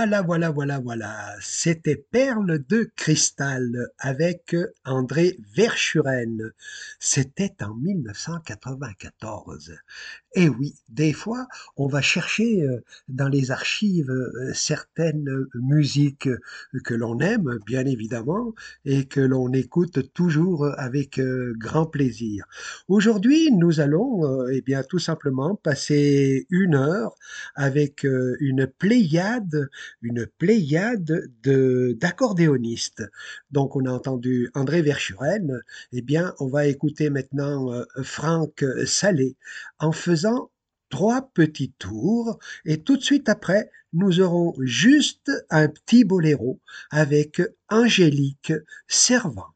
Voilà, voilà, voilà, voilà. C'était Perle de cristal avec André Verschuren. C'était en 1994. Et oui, des fois, on va chercher euh, dans les archives euh, certaines musiques que l'on aime, bien évidemment, et que l'on écoute toujours avec euh, grand plaisir. Aujourd'hui, nous allons, eh bien, tout simplement passer une heure avec une pléiade, une pléiade de d'accordéonistes. Donc, on a entendu André Verschuren. Eh bien, on va écouter maintenant Franck Salé en faisant trois petits tours et tout de suite après, nous aurons juste un petit boléro avec Angélique Servant.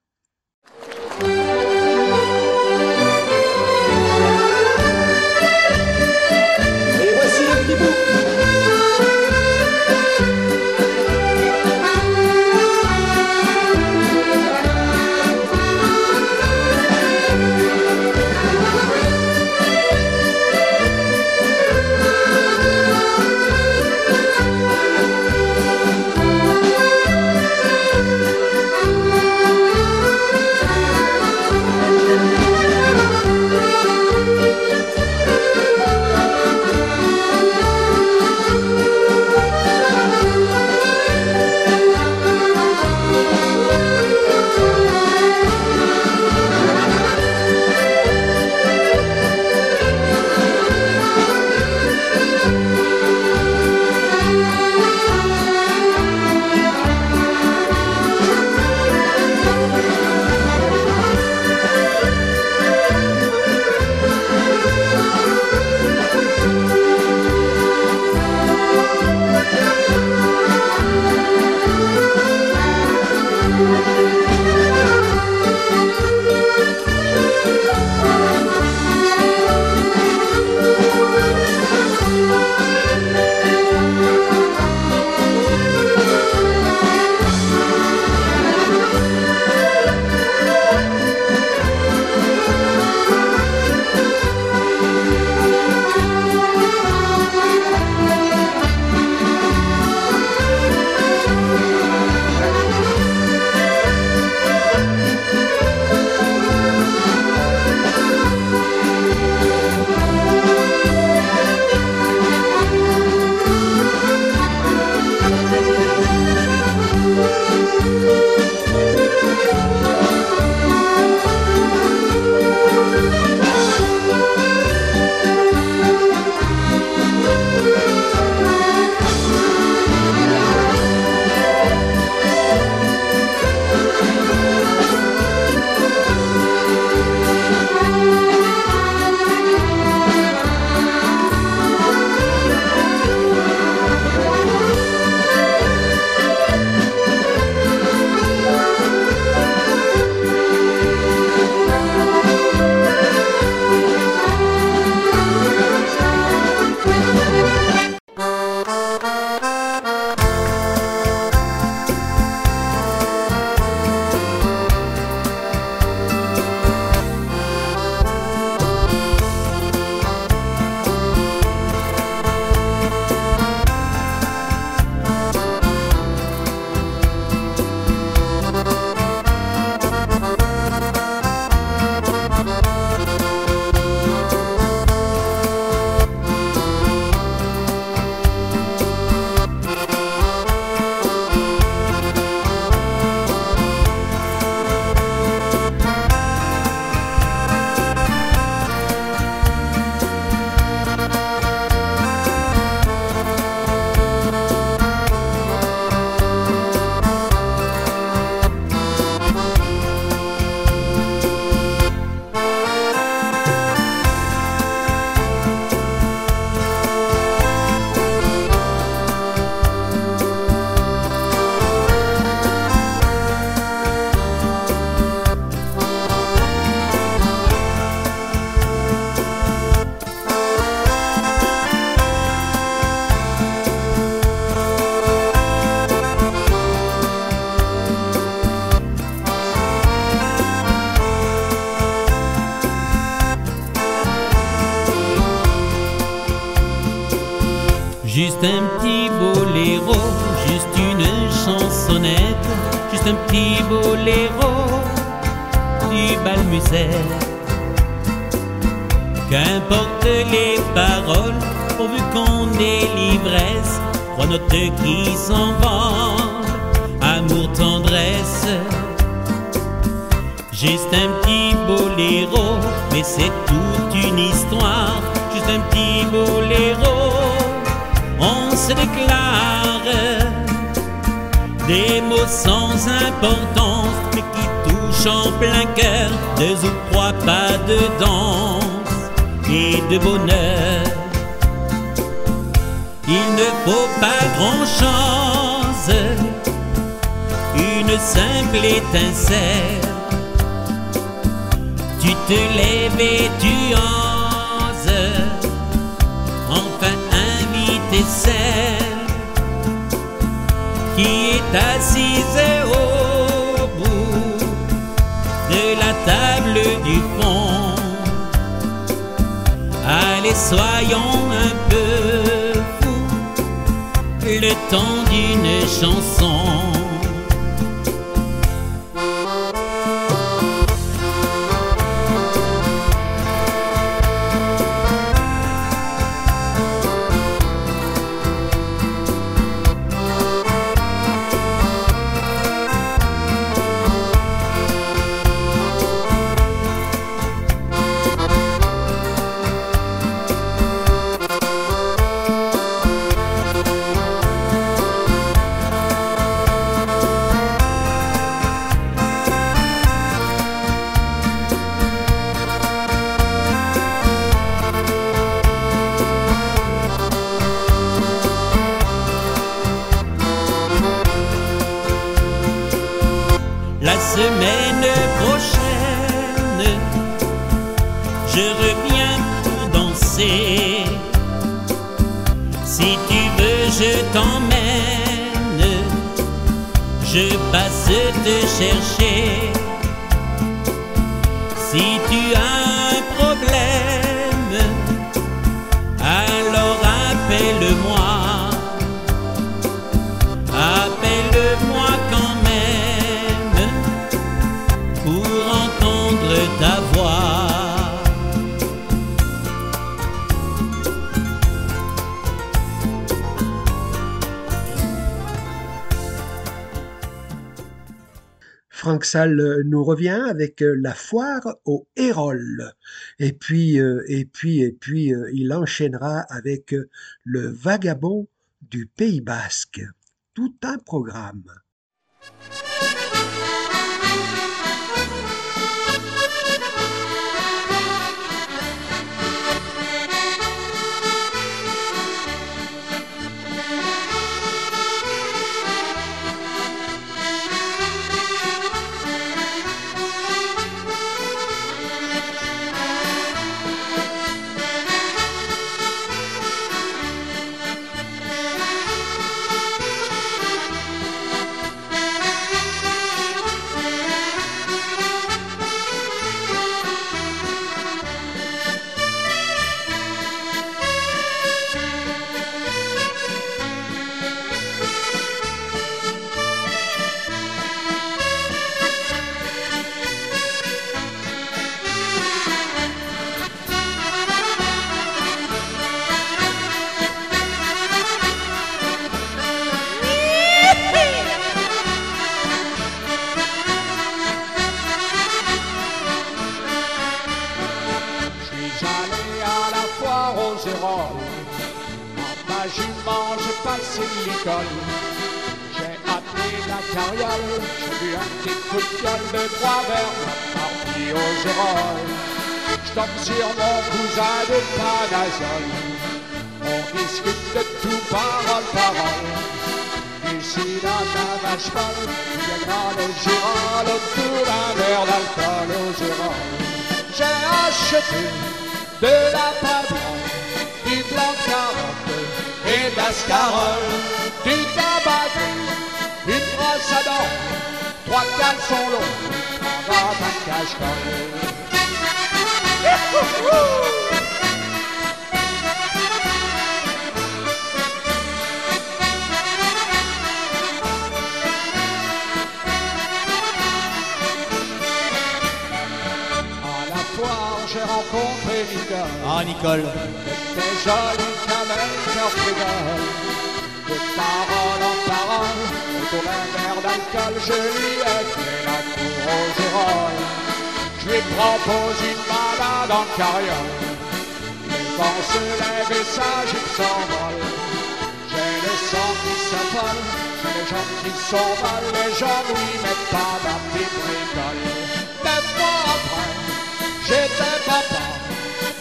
Mais qui touchent en plein cœur, deux ou trois pas de danse et de bonheur. Il ne faut pas grand-chose, une simple étincelle. Tu te lèves et tu oses, enfin inviter celle qui est assise la table du fond. Allez, soyons un peu fous, le temps d'une chanson. Euh, nous revient avec euh, la foire au Hérol. Et puis, euh, et puis, et puis, il enchaînera avec le vagabond du Pays Basque. Tout un programme. passé l'école. J'ai appris la carriole, j'ai bu un petit coup de fiole de trois verres, parti au Gérol. J'tombe sur mon cousin de Panazol. On discute de tout parole, parole. Ici la dame à cheval, viendra le Gérol autour d'un verre d'alcool au J'ai acheté de la pâte plancarotte et d'ascarole, du tabac une brosse à dents, trois caleçons longs, dans un cache-colle. Ah, Nicole. Des jolis camels cœur frivole, de parole en parole, autour d'un verre d'alcool, je lui ai fait la cour aux girolles. Je lui propose une balade en carriole. Le vent se lève et sa jupe s'envole. J'ai le sang qui s'affole, j'ai les jambes qui s'envolent, les gens oui, mais pas ma petite bricole.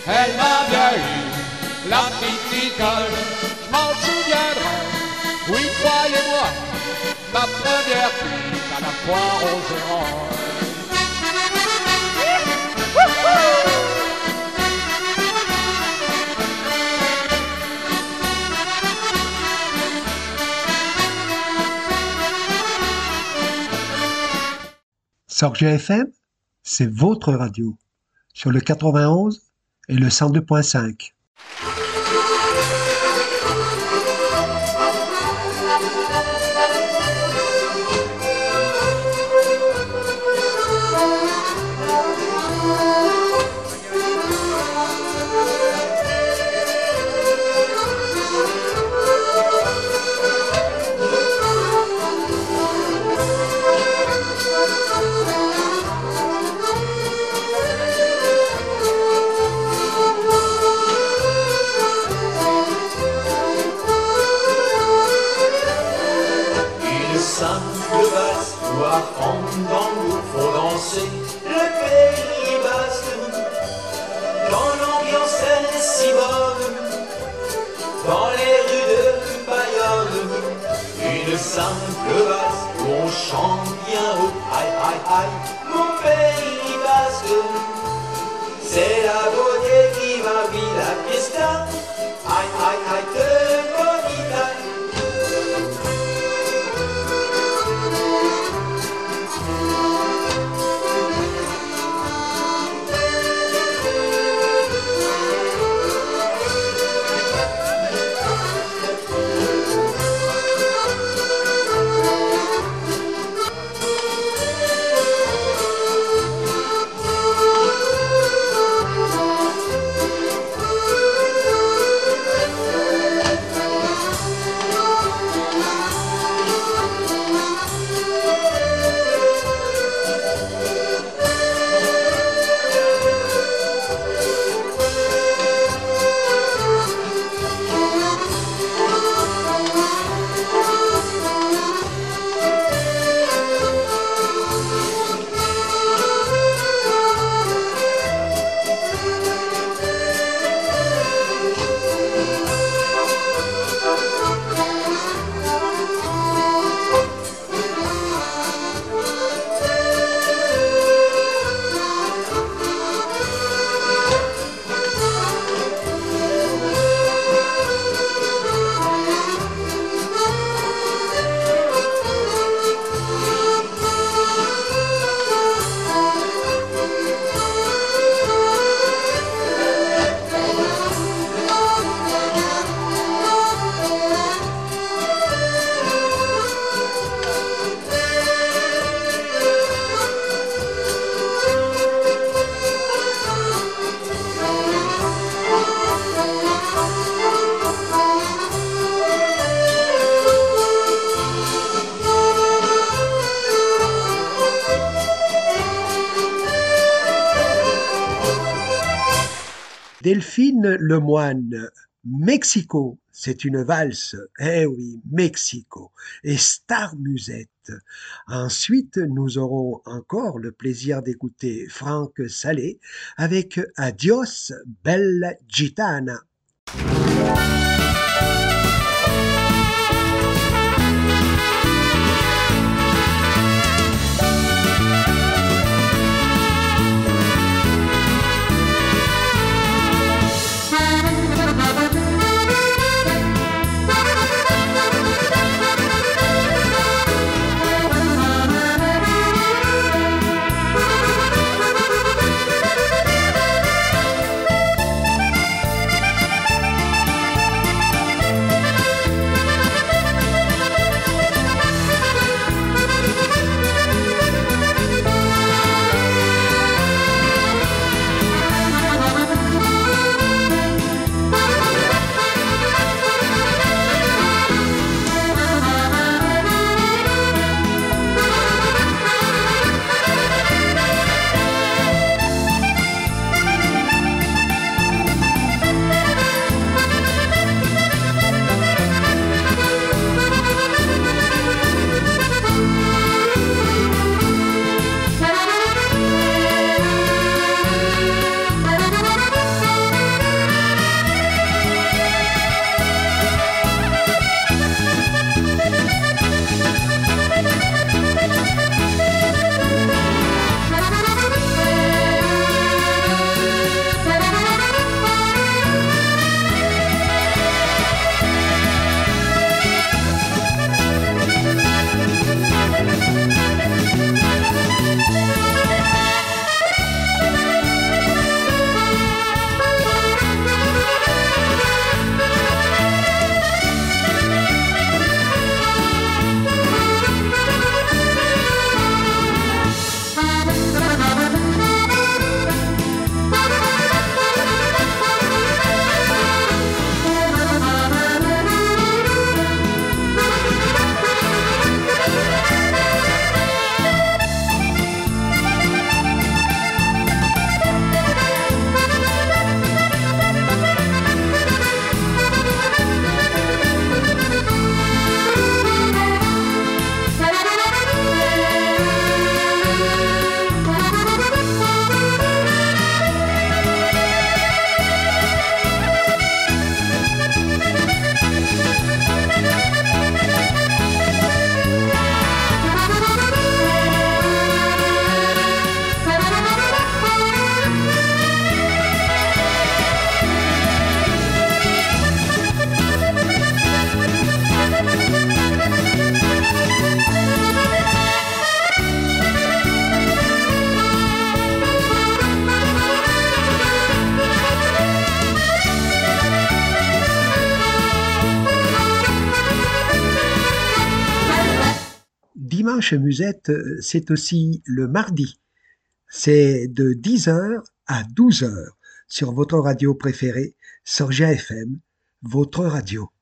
Elle m'a bien eu, la petite Nicole. Je m'en souviendrai, oui, croyez-moi, ma première cuite à la foire aux érolles. Sorge FM, c'est votre radio. Sur le 91 et le 102.5. Lemoine, Mexico, c'est une valse. Eh oui, Mexico. Et Star Musette. Ensuite, nous aurons encore le plaisir d'écouter Franck Salé avec Adios, belle gitana. Musette, euh, c'est aussi le mardi. C'est de 10h à 12h sur votre radio préférée, Sorgia FM, votre radio.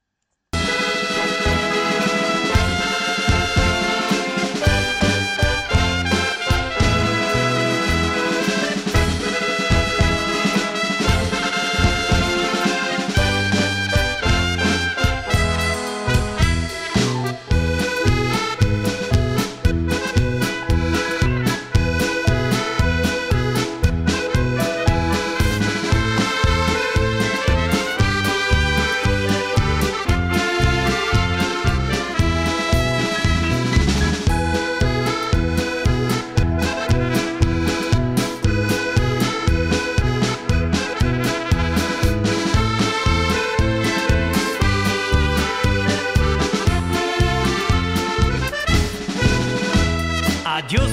Dios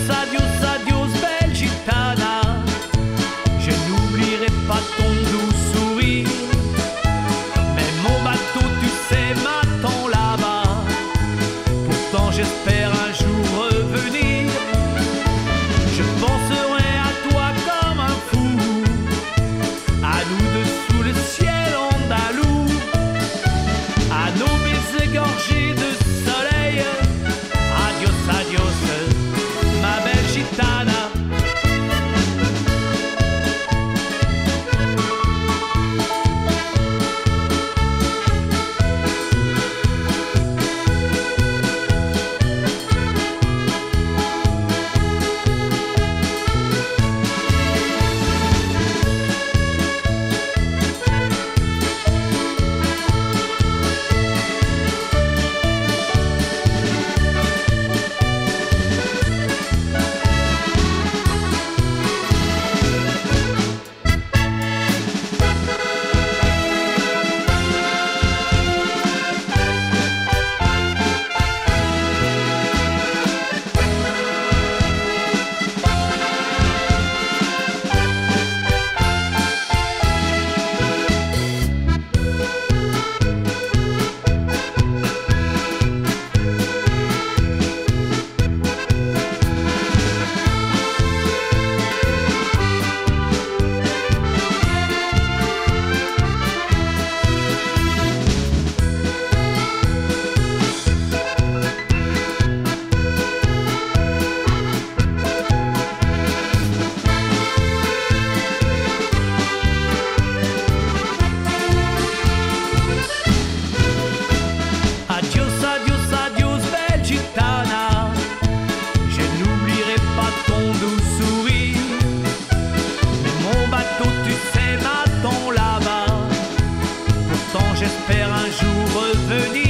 un jour revenir.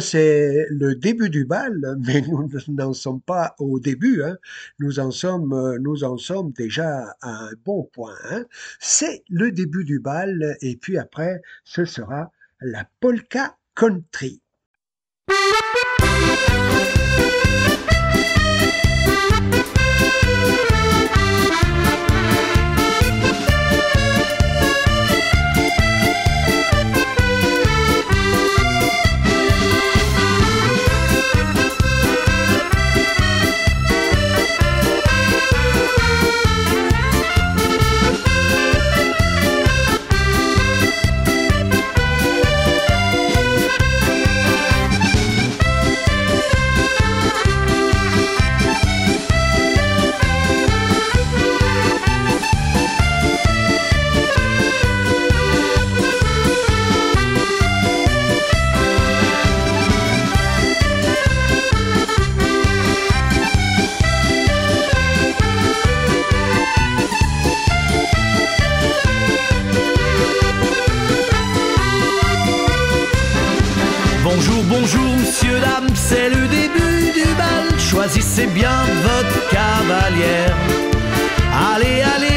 c'est le début du bal, mais nous n'en sommes pas au début. Hein. Euh, nous en sommes, déjà à un bon point. Hein. C'est le début du bal, et puis après, ce sera la polka country. C'est le début du bal, choisissez bien votre cavalière. Allez, allez.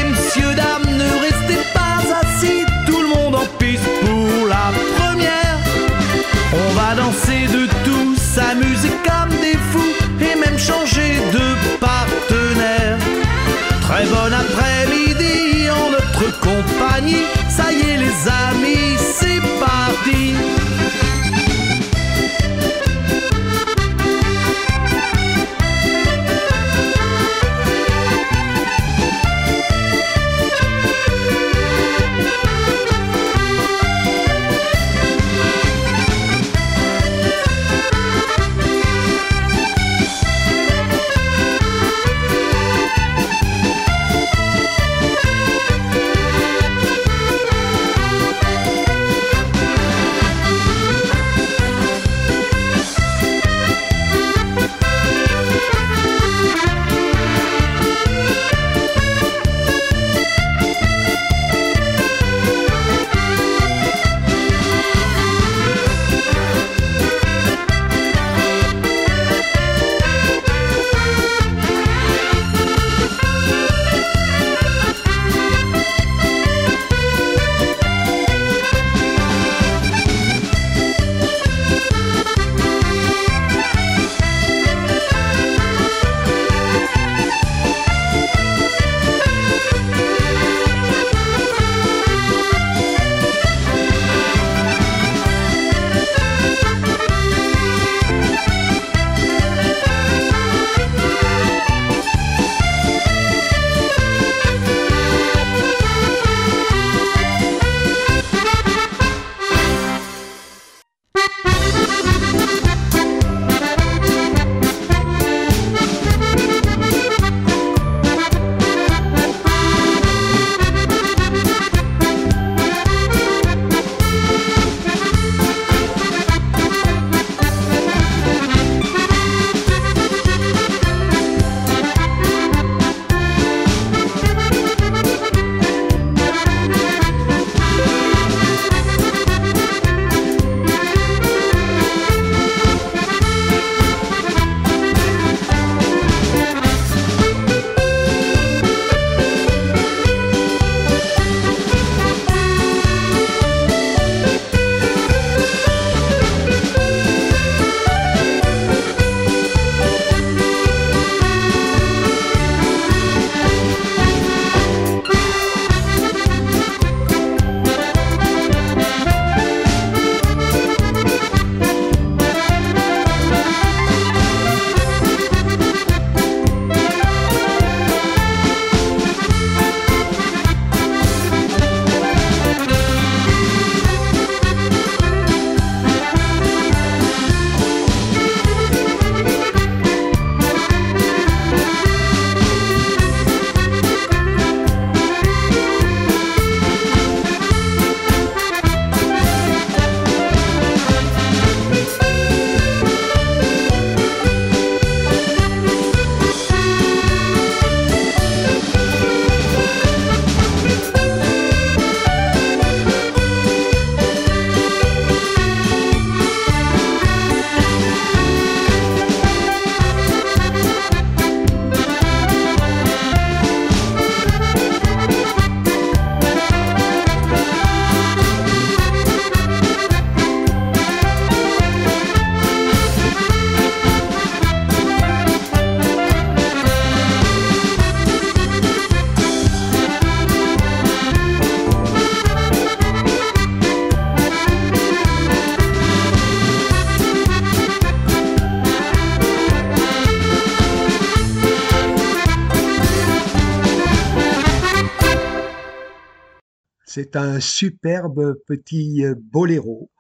C'est un superbe petit euh, boléro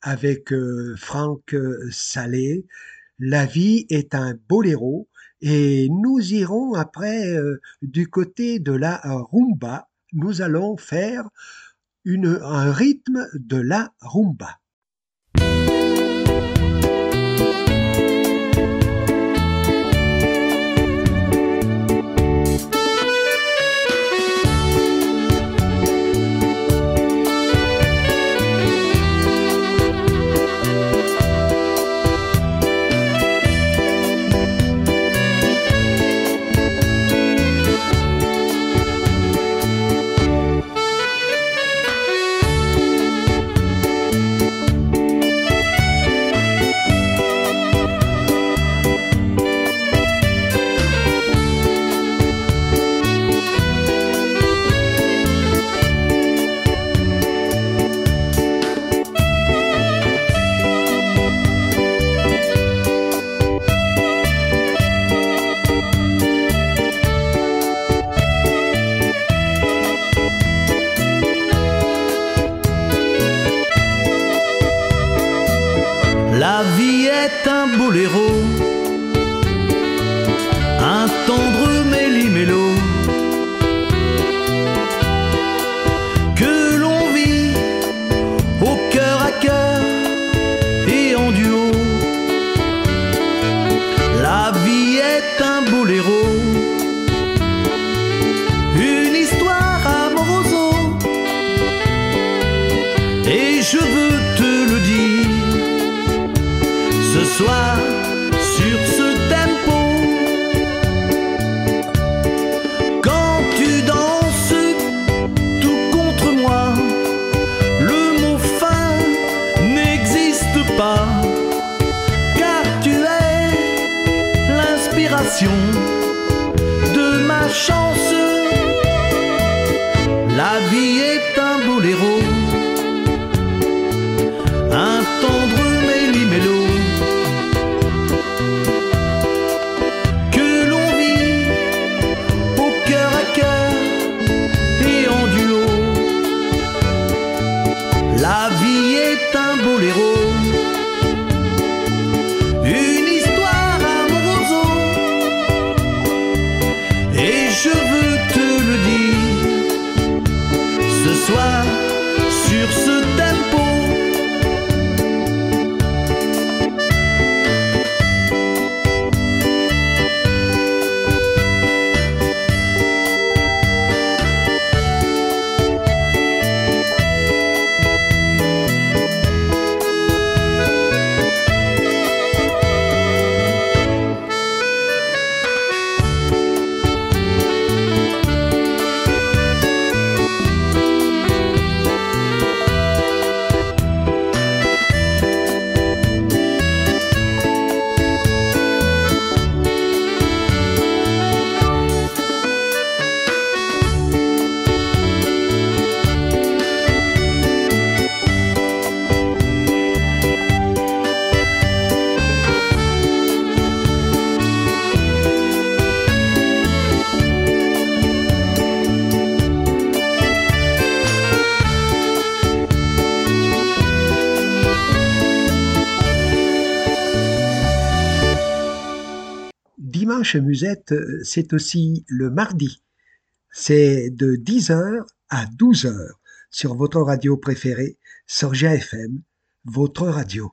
avec euh, Franck euh, Salé. La vie est un boléro et nous irons après du côté de la rumba. Nous allons faire un rythme de la rumba. Musette, euh, c'est aussi le mardi. C'est de 10h à 12h sur votre radio préférée, Sorgia FM, votre radio.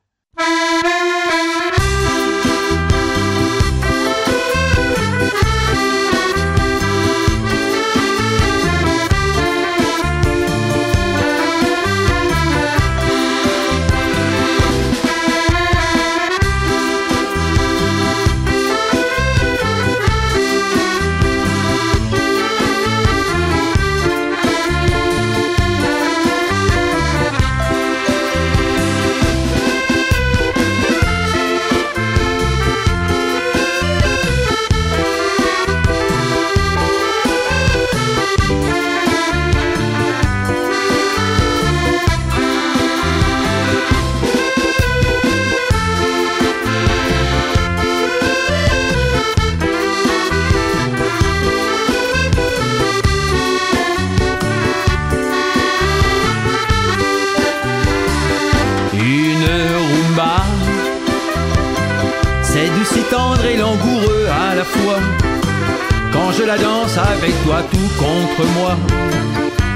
Avec toi tout contre moi,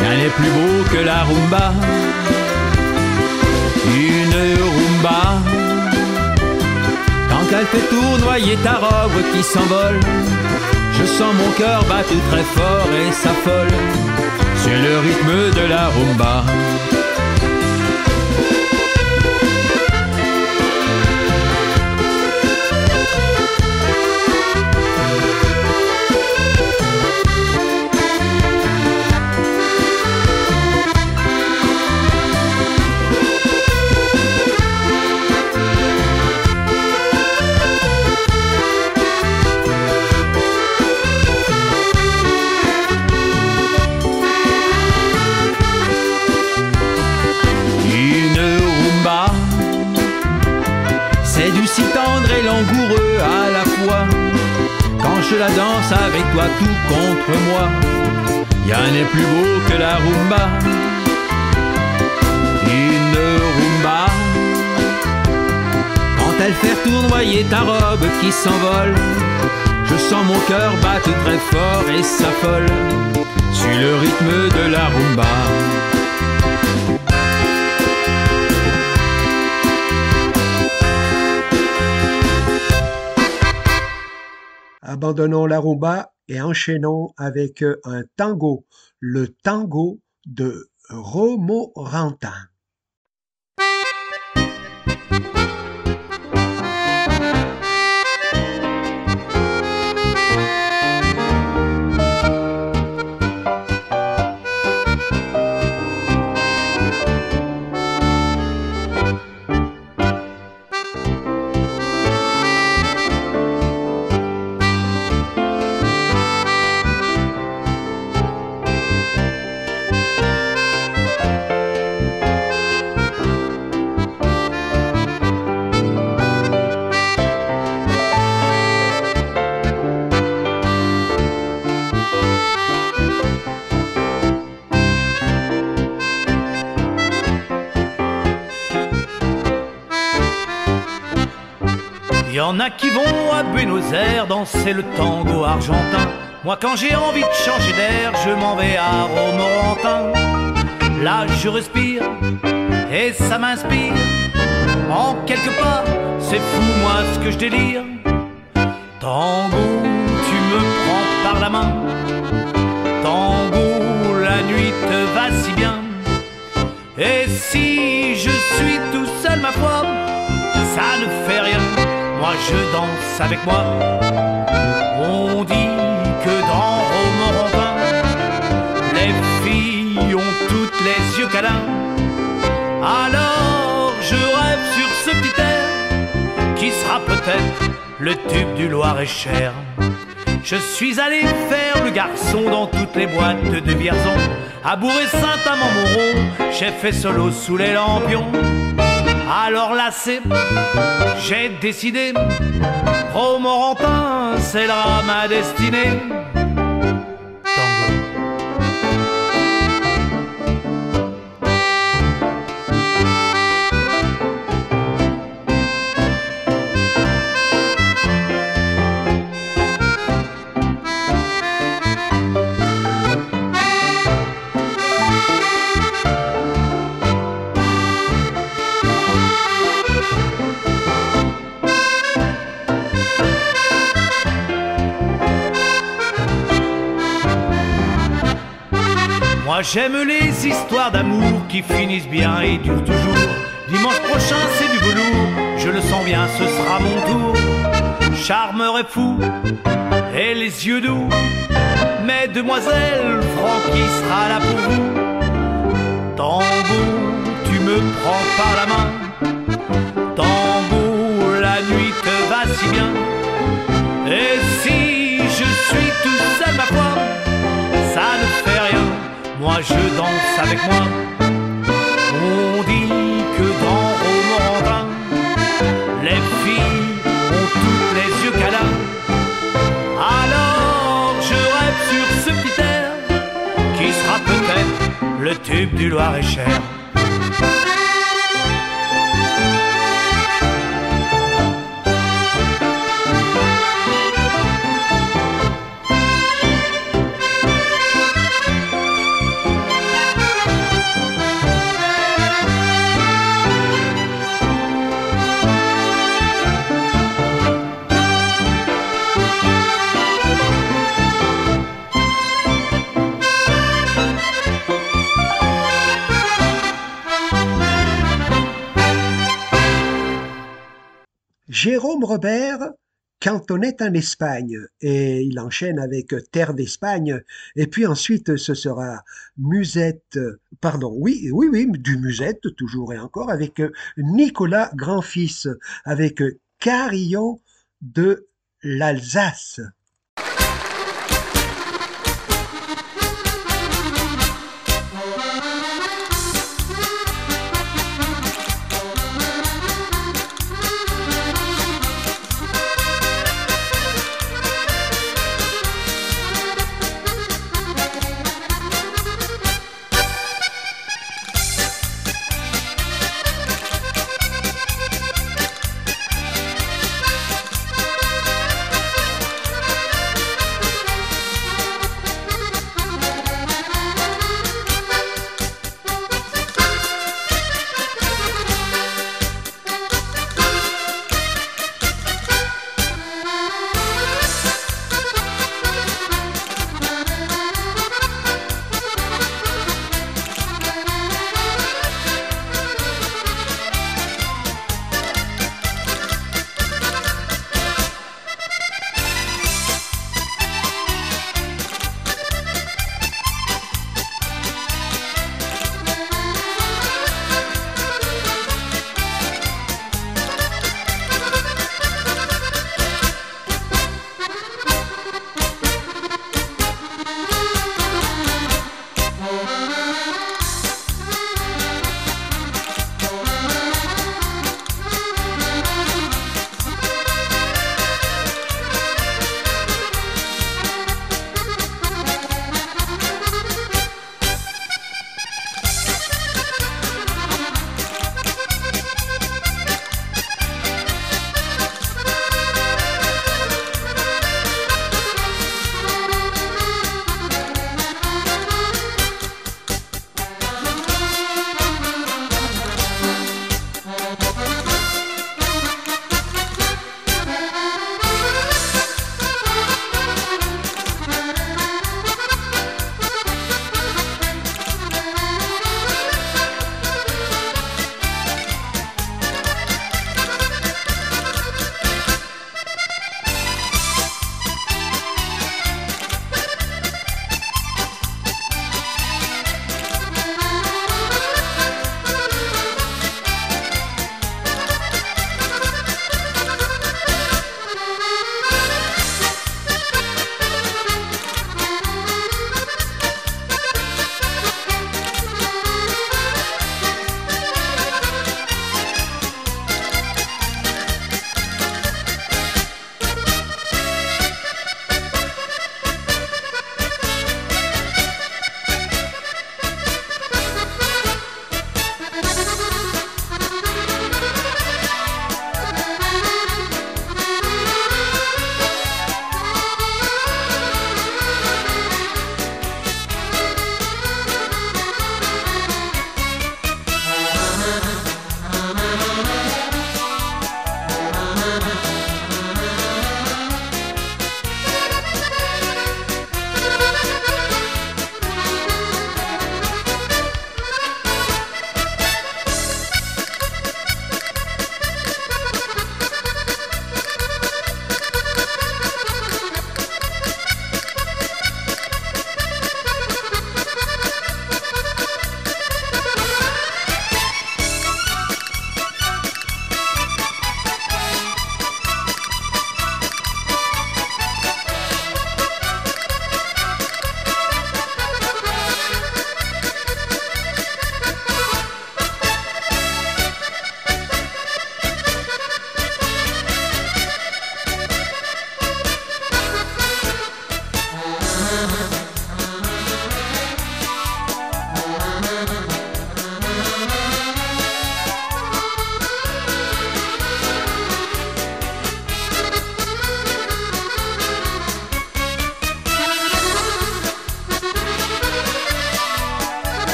rien n'est plus beau que la rumba. Une rumba, quand elle fait tournoyer ta robe qui s'envole, je sens mon cœur battre très fort et s'affole sur le rythme de la rumba. Je la danse avec toi tout contre moi, rien n'est plus beau que la rumba. Une rumba, quand va-t-elle faire tournoyer ta robe qui s'envole Je sens mon cœur battre très fort et s'affole sur le rythme de la rumba. Abandonnons la et enchaînons avec un tango, le tango de Romorantin. Y en a qui vont à Buenos Aires danser le tango argentin. Moi, quand j'ai envie de changer d'air, je m'en vais à Romorantin. Là, je respire et ça m'inspire. En quelque part, c'est fou, moi, ce que je délire. Tango, tu me prends par la main. Tango, la nuit te va si bien. Et si je suis tout seul, ma foi, ça ne fait je danse avec moi. On dit que dans Romorantin, les filles ont toutes les yeux câlins. Alors je rêve sur ce petit air qui sera peut-être le tube du Loir-et-Cher. Je suis allé faire le garçon dans toutes les boîtes de Vierzon, à bourrer Saint-Amand-Montrond, j'ai fait solo sous les lampions. Alors là c'est, j'ai décidé, Romorantin, c'est là ma destinée. J'aime les histoires d'amour qui finissent bien et durent toujours. Dimanche prochain c'est du velours, je le sens bien, ce sera mon tour. Charmeur et fou, et les yeux doux, mesdemoiselles, Francky sera là pour vous? Tambour, tu me prends par la main. Tambour, la nuit te va si bien. Et si je suis tout seul, ma foi, ça ne fait moi je danse avec moi. On dit que dans Romorantin, les filles ont toutes les yeux câlins. Alors je rêve sur ce petit air qui sera peut-être le tube du Loir-et-Cher. Jérôme Robert cantonnait en Espagne et il enchaîne avec Terre d'Espagne et puis ensuite ce sera Musette, pardon, oui, oui, oui, du Musette toujours et encore avec Nicolas Grandfils avec Carillon de l'Alsace.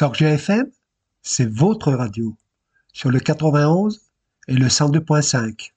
Sorge FM, c'est votre radio sur le 91 et le 102.5.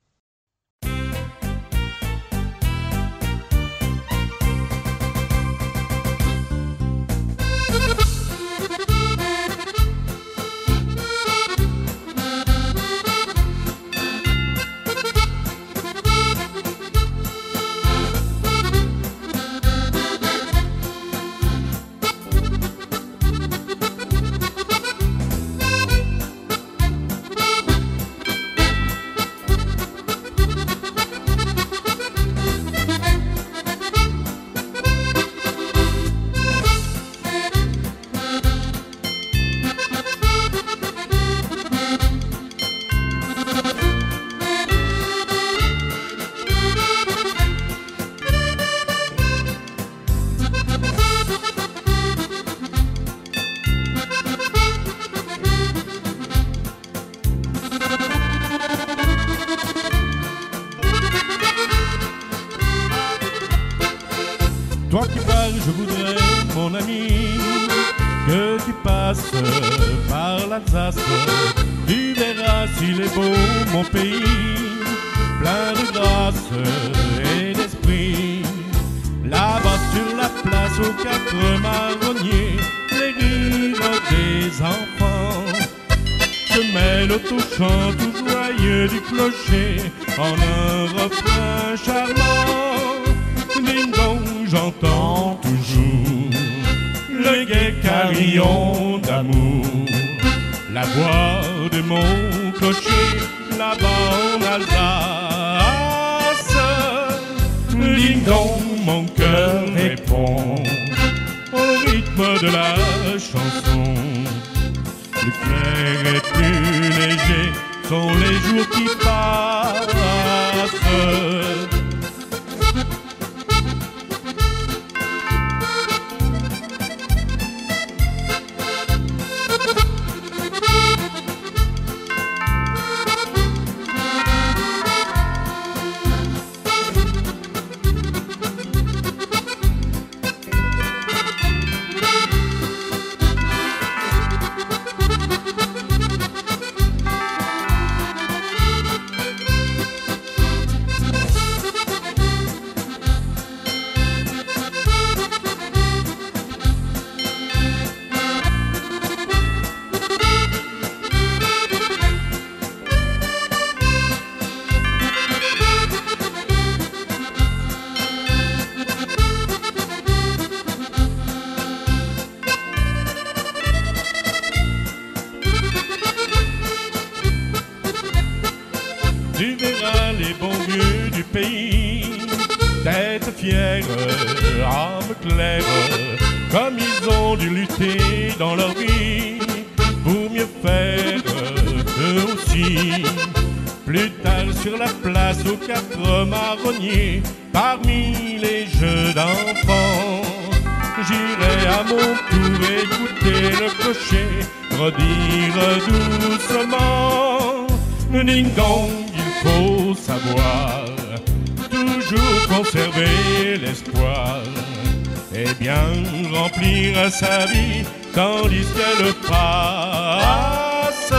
le passe.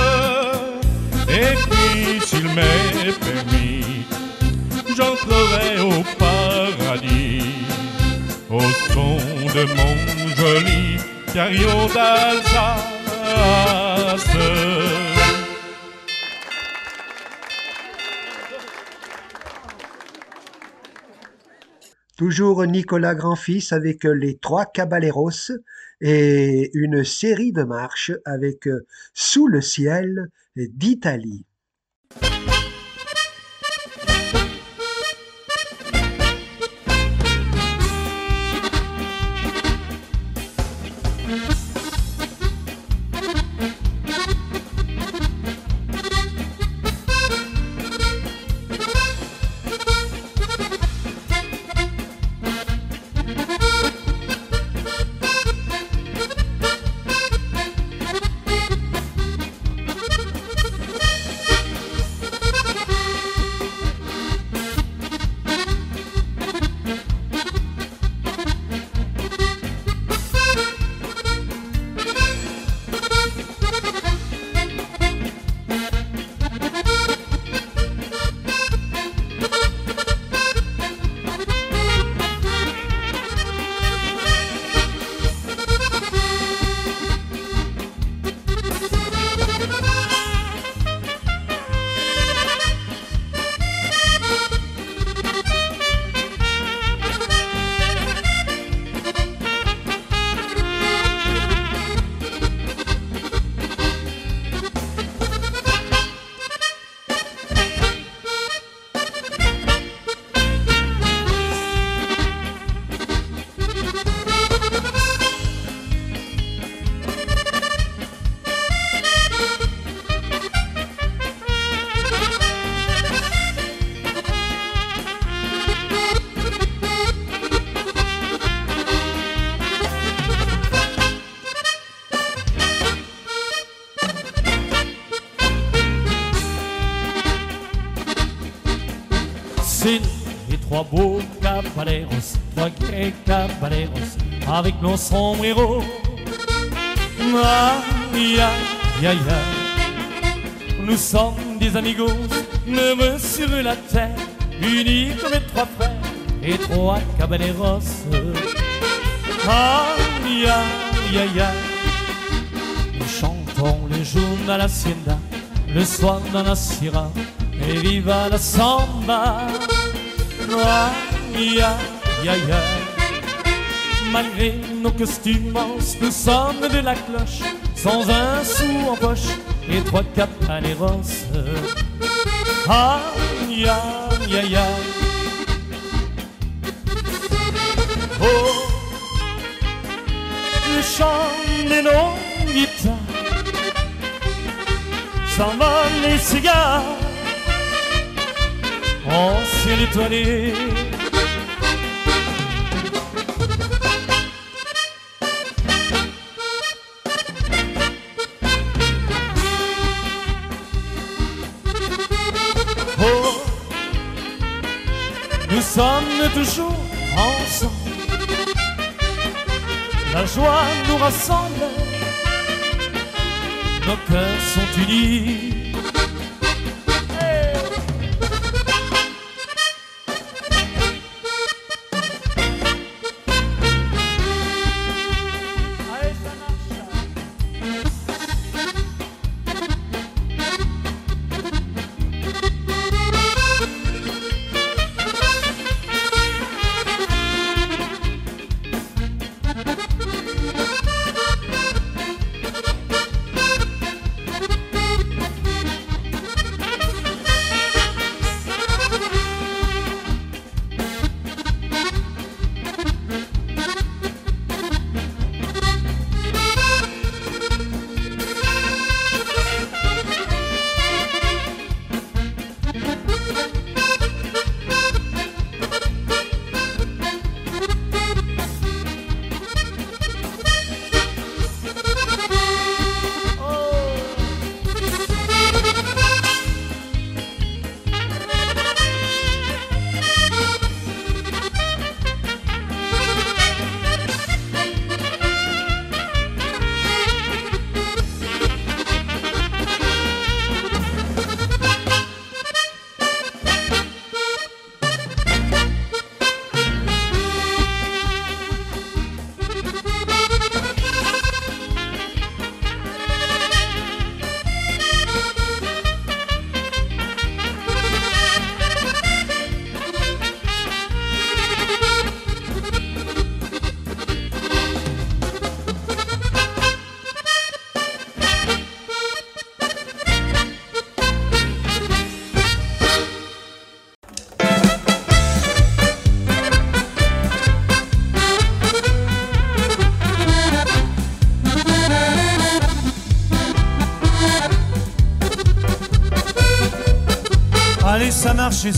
Et puis s'il m'est permis, j'entrerai au paradis au son de mon joli carillon d'Alsace. Toujours Nicolas Grandfils avec les trois Caballeros et une série de marches avec euh, Sous le ciel d'Italie. Avec nos sombreros. Aïe, aïe, aïe. Nous sommes des amigos, neuf sur la terre, unis comme trois frères et trois caballeros. Aïe, aïe, aïe, aïe. Nous chantons le jour dans la hacienda, le soir dans la sierra, et viva la samba. Aïe, aïe, aïe, aïe. Malgré nos costumes minces, nous sommes de la cloche, sans un sou en poche, et trois caballeros. Aïe, aïe, aïe, aïe. Oh, le chant de nos guitares s'envolent les cigares en ciel étoilé. La joie nous rassemble, nos cœurs sont unis.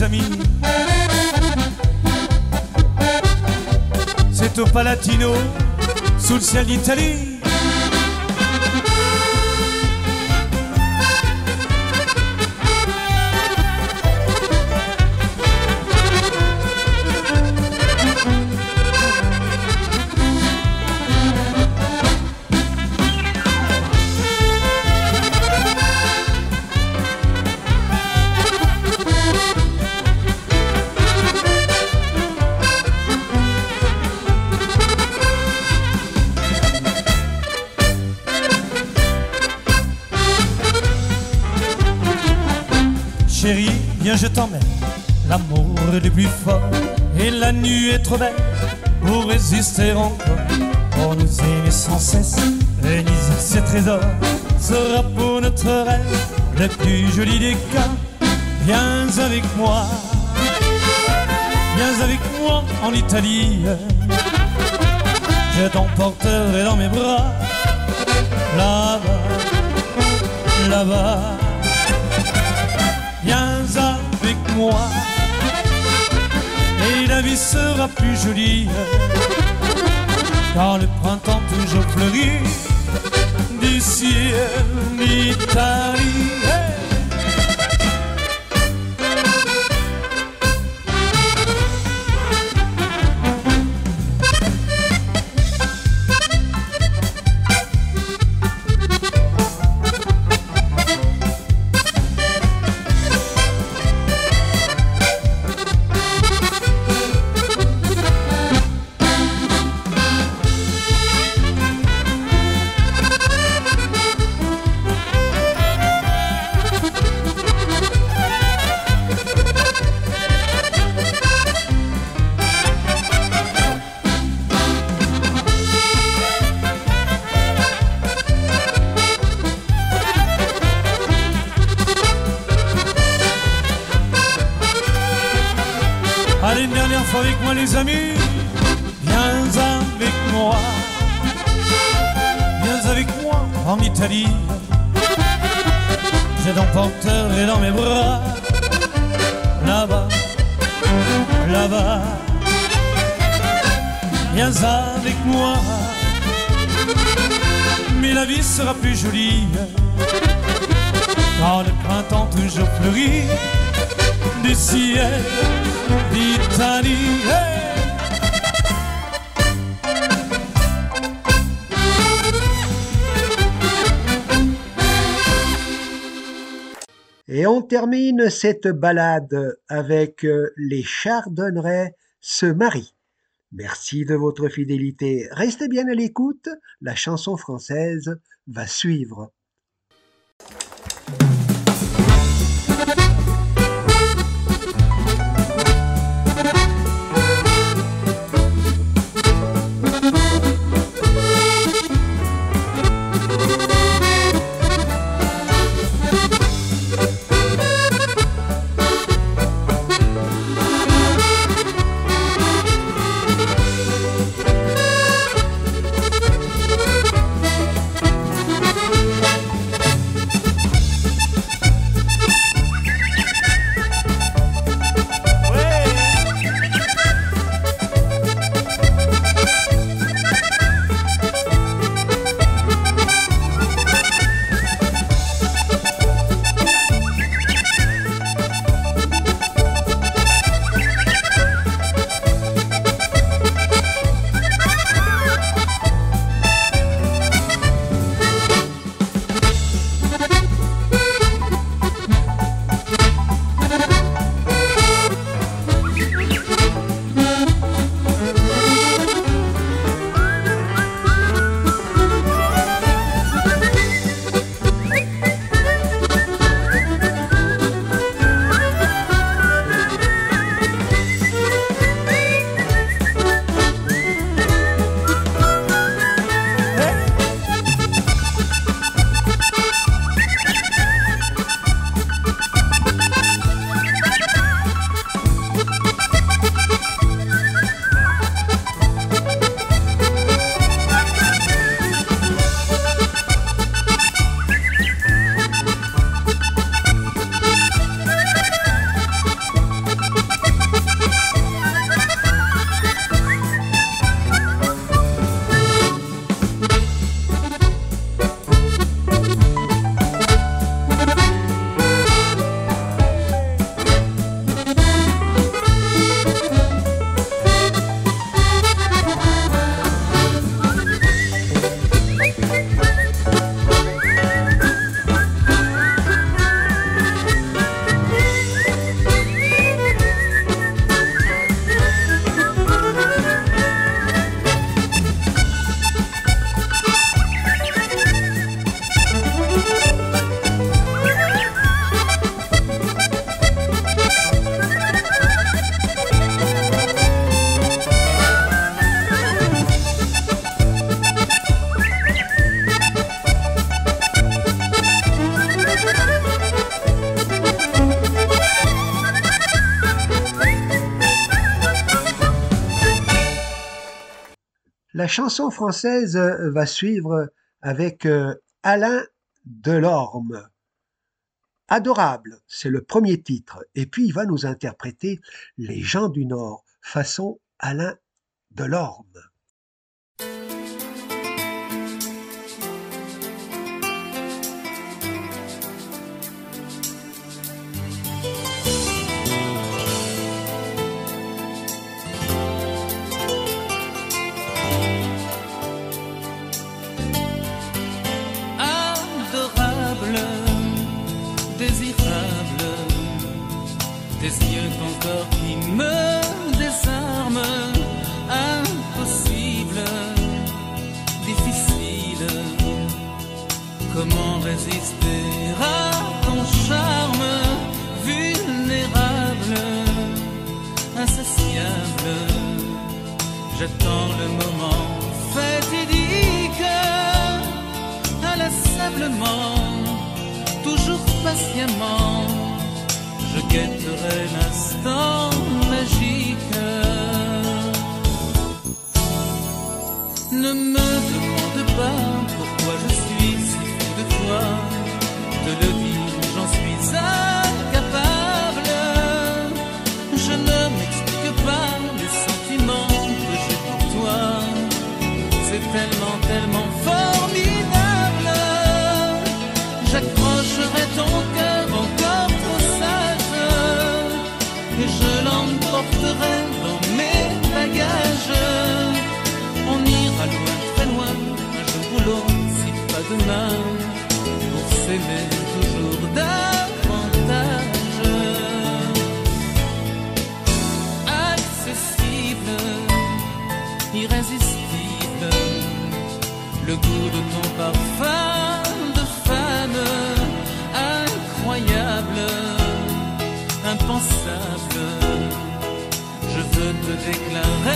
Amis. C'est au Palatino, sous le ciel d'Italie. Belle pour résister encore. Pour nous aimer sans cesse, réaliser ces trésors sera pour notre rêve le plus joli des cas. Viens avec moi, viens avec moi en Italie. Je t'emporterai dans mes bras, là-bas, là-bas. Viens avec moi la vie sera plus jolie quand le printemps toujours fleurit du ciel d'Italie. Termine cette balade avec euh, les Chardonnerets se marient. Merci de votre fidélité. Restez bien à l'écoute, la chanson française va suivre. La chanson française euh, va suivre avec euh, Alain Delorme. Adorable, c'est le premier titre. Et puis il va nous interpréter Les gens du Nord, façon Alain Delorme. J'attends le moment fatidique, inlassablement, toujours patiemment. Je guetterai l'instant magique. Ne me demande pas parfum de femme incroyable, impensable. Je veux te déclarer.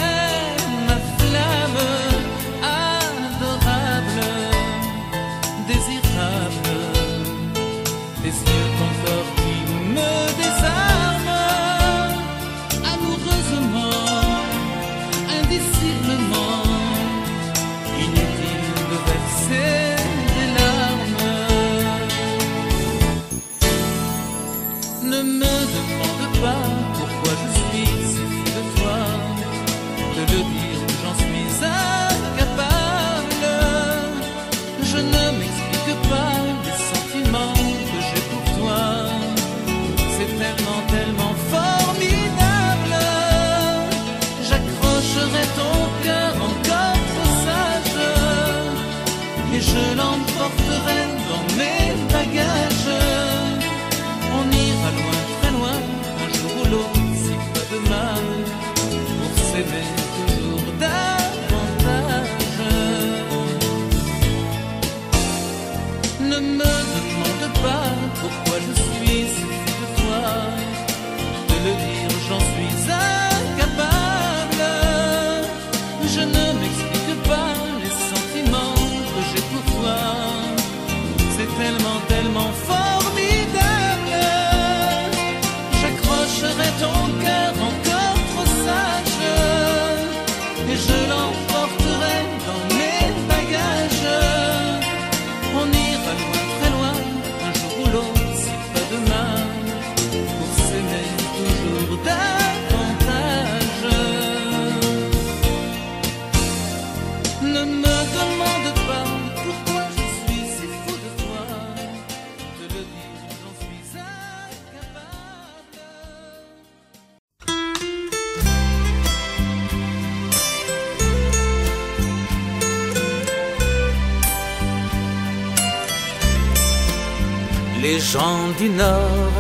Du Nord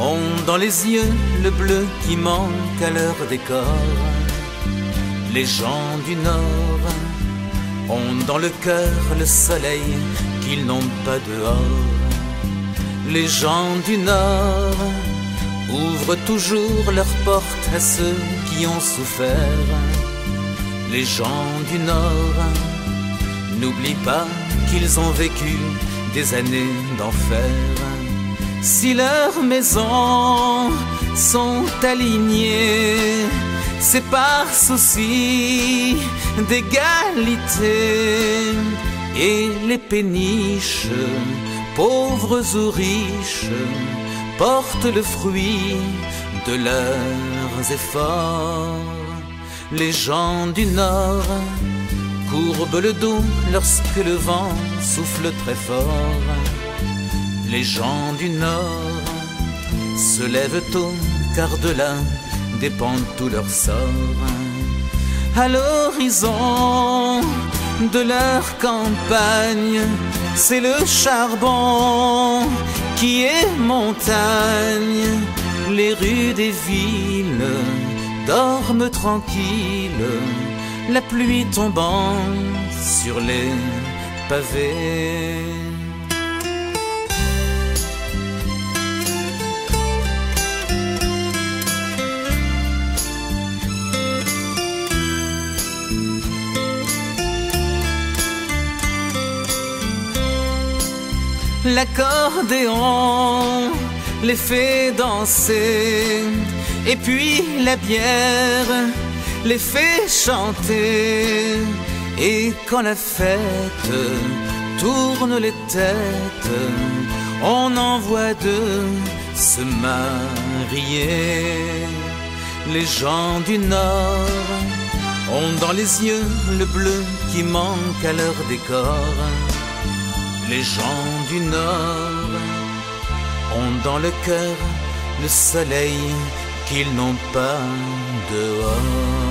ont dans les yeux le bleu qui manque à leur décor. Les gens du Nord ont dans le cœur le soleil qu'ils n'ont pas dehors. Les gens du Nord ouvrent toujours leurs portes à ceux qui ont souffert. Les gens du Nord n'oublient pas qu'ils ont vécu des années d'enfer. Si leurs maisons sont alignées, c'est par souci d'égalité. Et les péniches, pauvres ou riches, portent le fruit de leurs efforts. Les gens du Nord courbent le dos lorsque le vent souffle très fort. Les gens du Nord se lèvent tôt car de là dépend tout leur sort. À l'horizon de leur campagne, c'est le charbon qui est montagne. Les rues des villes dorment tranquilles, la pluie tombant sur les pavés. L'accordéon les fait danser, et puis la bière les fait chanter. Et quand la fête tourne les têtes, on en voit deux se marier. Les gens du Nord ont dans les yeux le bleu qui manque à leur décor. Les gens du Nord ont dans le cœur le soleil qu'ils n'ont pas dehors.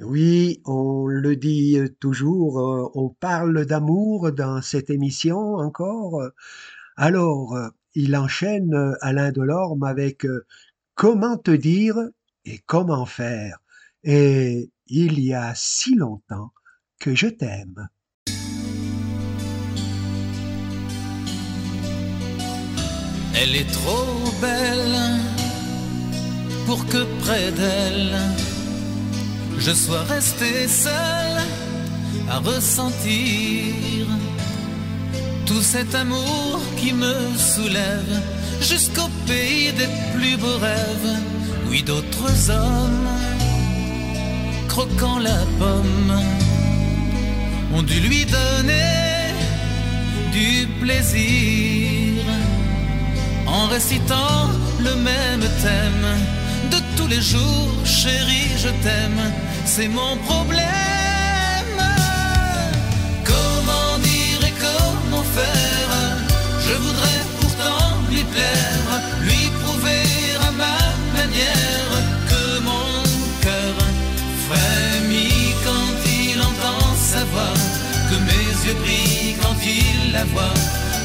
Oui, on le dit toujours, euh, on parle d'amour dans cette émission encore. Alors, euh, il enchaîne euh, Alain Delorme avec Comment te dire et comment faire. Et il y a si longtemps que je t'aime. Elle est trop belle pour que près d'elle je sois resté seul à ressentir tout cet amour qui me soulève jusqu'au pays des plus beaux rêves. Oui, d'autres hommes croquant la pomme, ont dû lui donner du plaisir en récitant le même thème de tous les jours, chérie, je t'aime, c'est mon problème. La voit,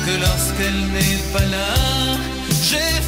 que lorsqu'elle n'est pas là, j'ai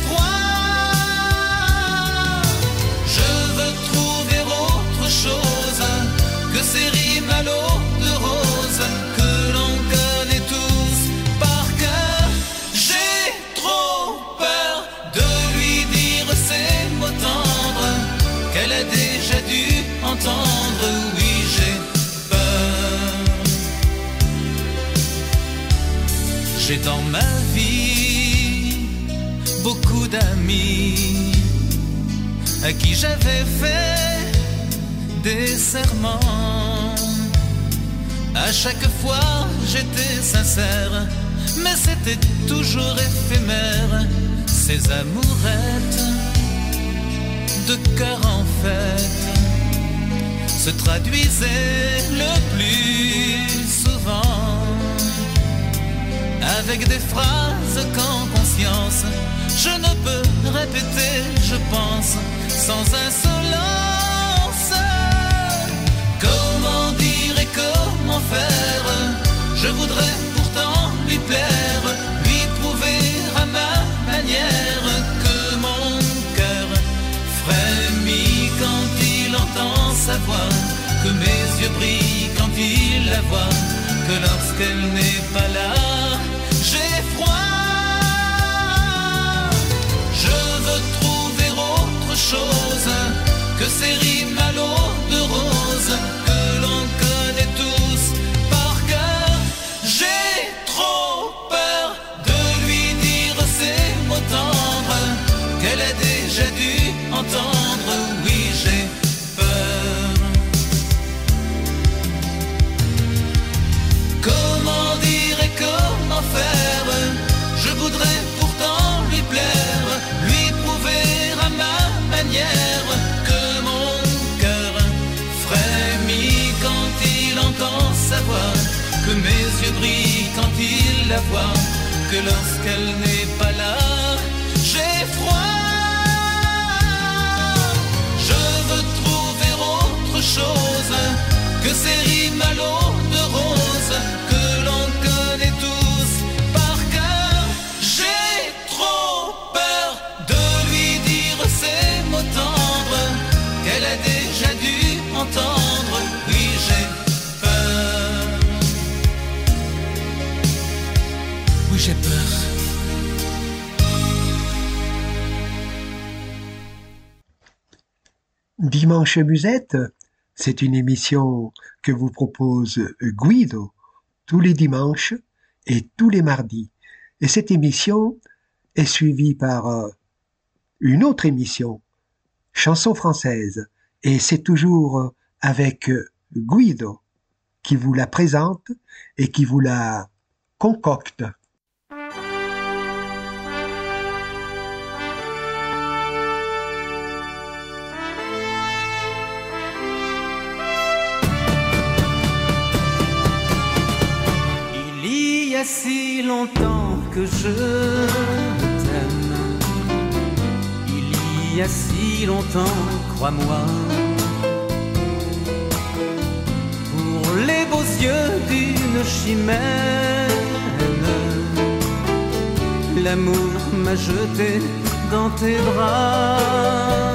dans ma vie beaucoup d'amis à qui j'avais fait des serments. À chaque fois j'étais sincère, mais c'était toujours éphémère. Ces amourettes de cœur en fête se traduisaient le plus souvent avec des phrases qu'en conscience je ne peux répéter, je pense, sans insolence. Comment dire et comment faire? Je voudrais pourtant lui plaire, lui prouver à ma manière que mon cœur frémit quand il entend sa voix, que mes yeux brillent quand il la voit, que lorsqu'elle n'est pas là, que lorsqu'elle n'est pas là, j'ai froid. Je veux trouver autre chose que ces rimes à l'eau de rose que l'on connaît tous par cœur. J'ai trop peur de lui dire ces mots tendres qu'elle a déjà dû entendre. Dimanche Musette, c'est une émission que vous propose Guido tous les dimanches et tous les mardis. Et cette émission est suivie par euh, une autre émission, Chanson française. Et c'est toujours euh, avec euh, Guido qui vous la présente et qui vous la concocte. Longtemps que je t'aime. Il y a si longtemps, crois-moi. Pour les beaux yeux d'une chimère, l'amour m'a jeté dans tes bras.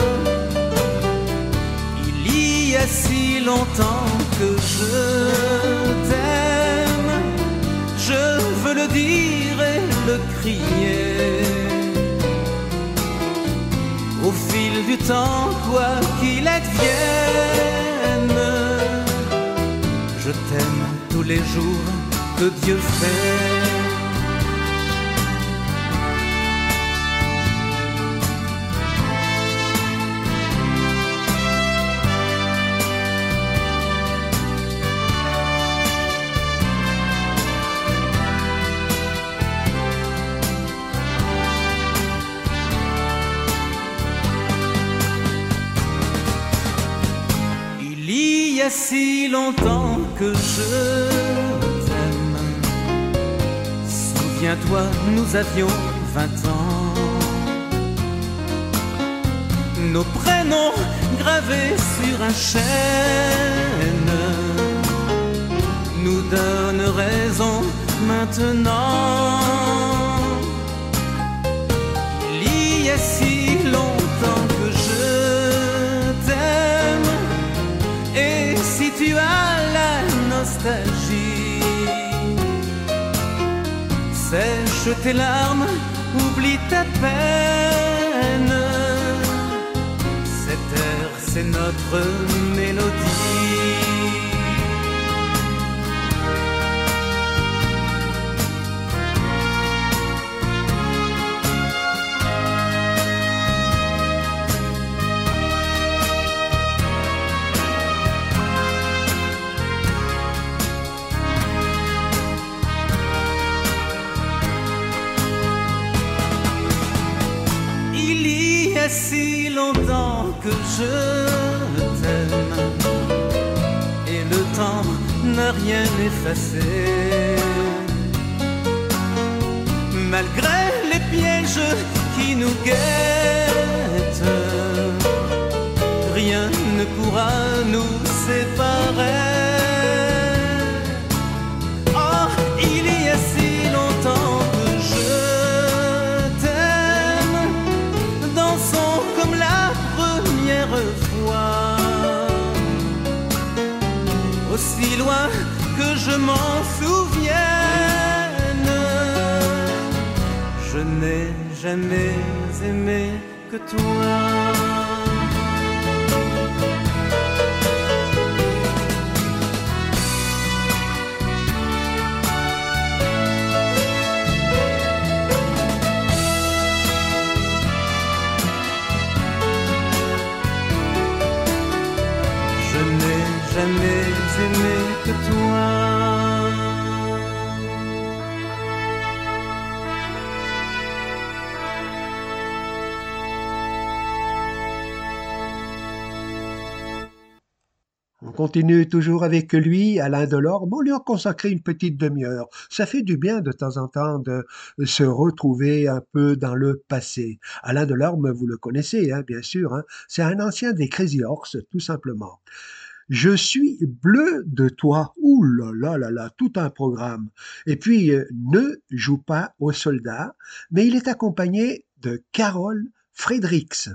Il y a si longtemps que je je veux le dire et le crier. Au fil du temps, quoi qu'il advienne, je t'aime tous les jours que Dieu fait. Si longtemps que je t'aime. Souviens-toi, nous avions 20 ans. Nos prénoms gravés sur un chêne nous donnent raison maintenant. Sèche tes larmes, oublie ta peine. Cette heure, c'est notre mélodie. Effacé. Malgré les pièges qui nous guettent, Aussi loin que je m'en souvienne, je n'ai jamais aimé que toi. Continue toujours avec lui, Alain Delorme. On lui a consacré une petite demi-heure. Ça fait du bien de temps en temps de se retrouver un peu dans le passé. Alain Delorme, vous le connaissez, hein, bien sûr. hein. C'est un ancien des Crazy Horse, tout simplement. Je suis bleu de toi. Ouh là là là là, tout un programme. Et puis, euh, ne joue pas aux soldats, mais il est accompagné de Carole Fredericks.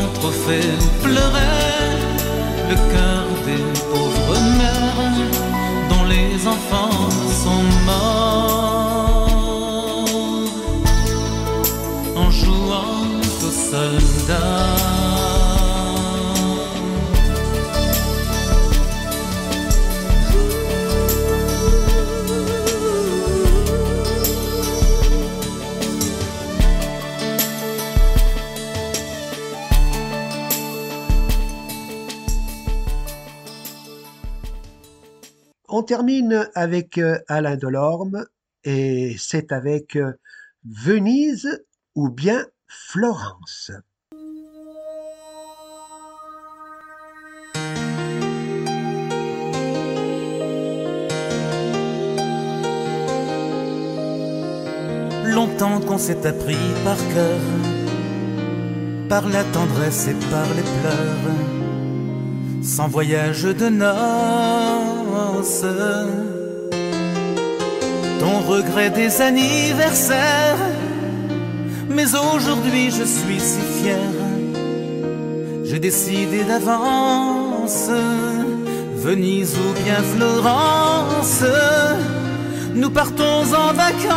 Voit ici-bas. Ils ont trop fait pleurer le cœur des pauvres mères dont les enfants sont morts en jouant aux soldats. On termine avec euh, Alain Delorme et c'est avec euh, Venise ou bien Florence. Longtemps qu'on s'est appris par cœur, par la tendresse et par les pleurs, sans voyage de Ton regret des anniversaires, mais aujourd'hui je suis si fier. J'ai décidé d'avance, Venise ou bien Florence, nous partons en vacances.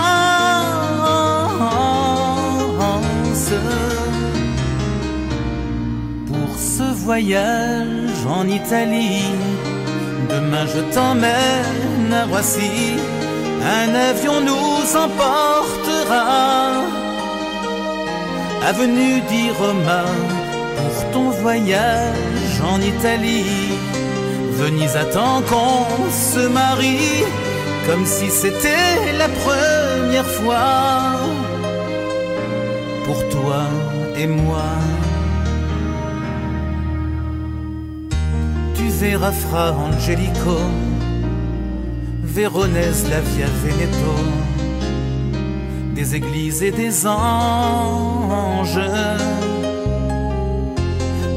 Pour ce voyage en Italie, demain je t'emmène à Roissy, un avion nous emportera. Avenue dit Romain, pour ton voyage en Italie. Venise attend qu'on se marie, comme si c'était la première fois. Pour toi et moi. Tu verras Fra Angelico, Véronèse, la Via Veneto des églises et des anges.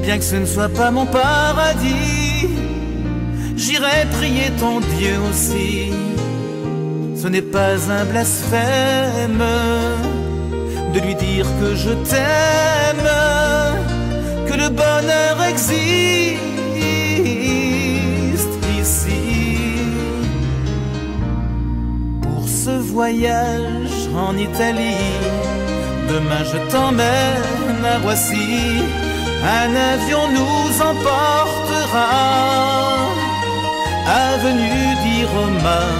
Bien que ce ne soit pas mon paradis, j'irai prier ton Dieu aussi. Ce n'est pas un blasphème de lui dire que je t'aime, ce voyage en Italie. Demain je t'emmène à Roissy, un avion nous emportera. Avenue Romain,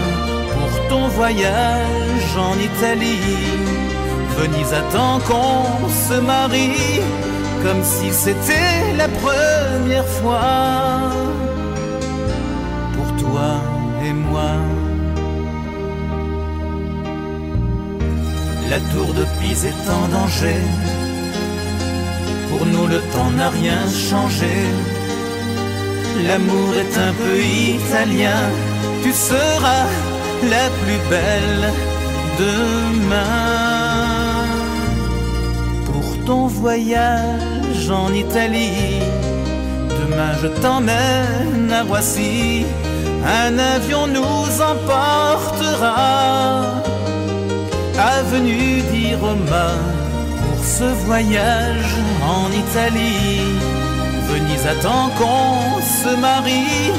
pour ton voyage en Italie. Venise attend qu'on se marie, comme si c'était la première fois. La tour de Pise est en danger. Pour nous, le temps n'a rien changé. L'amour est un peu italien. Tu seras la plus belle demain. Pour ton voyage en Italie, demain je t'emmène à Roissy. Un avion nous emportera avenue dit Romain pour ce voyage en Italie. Venise attend qu'on se marie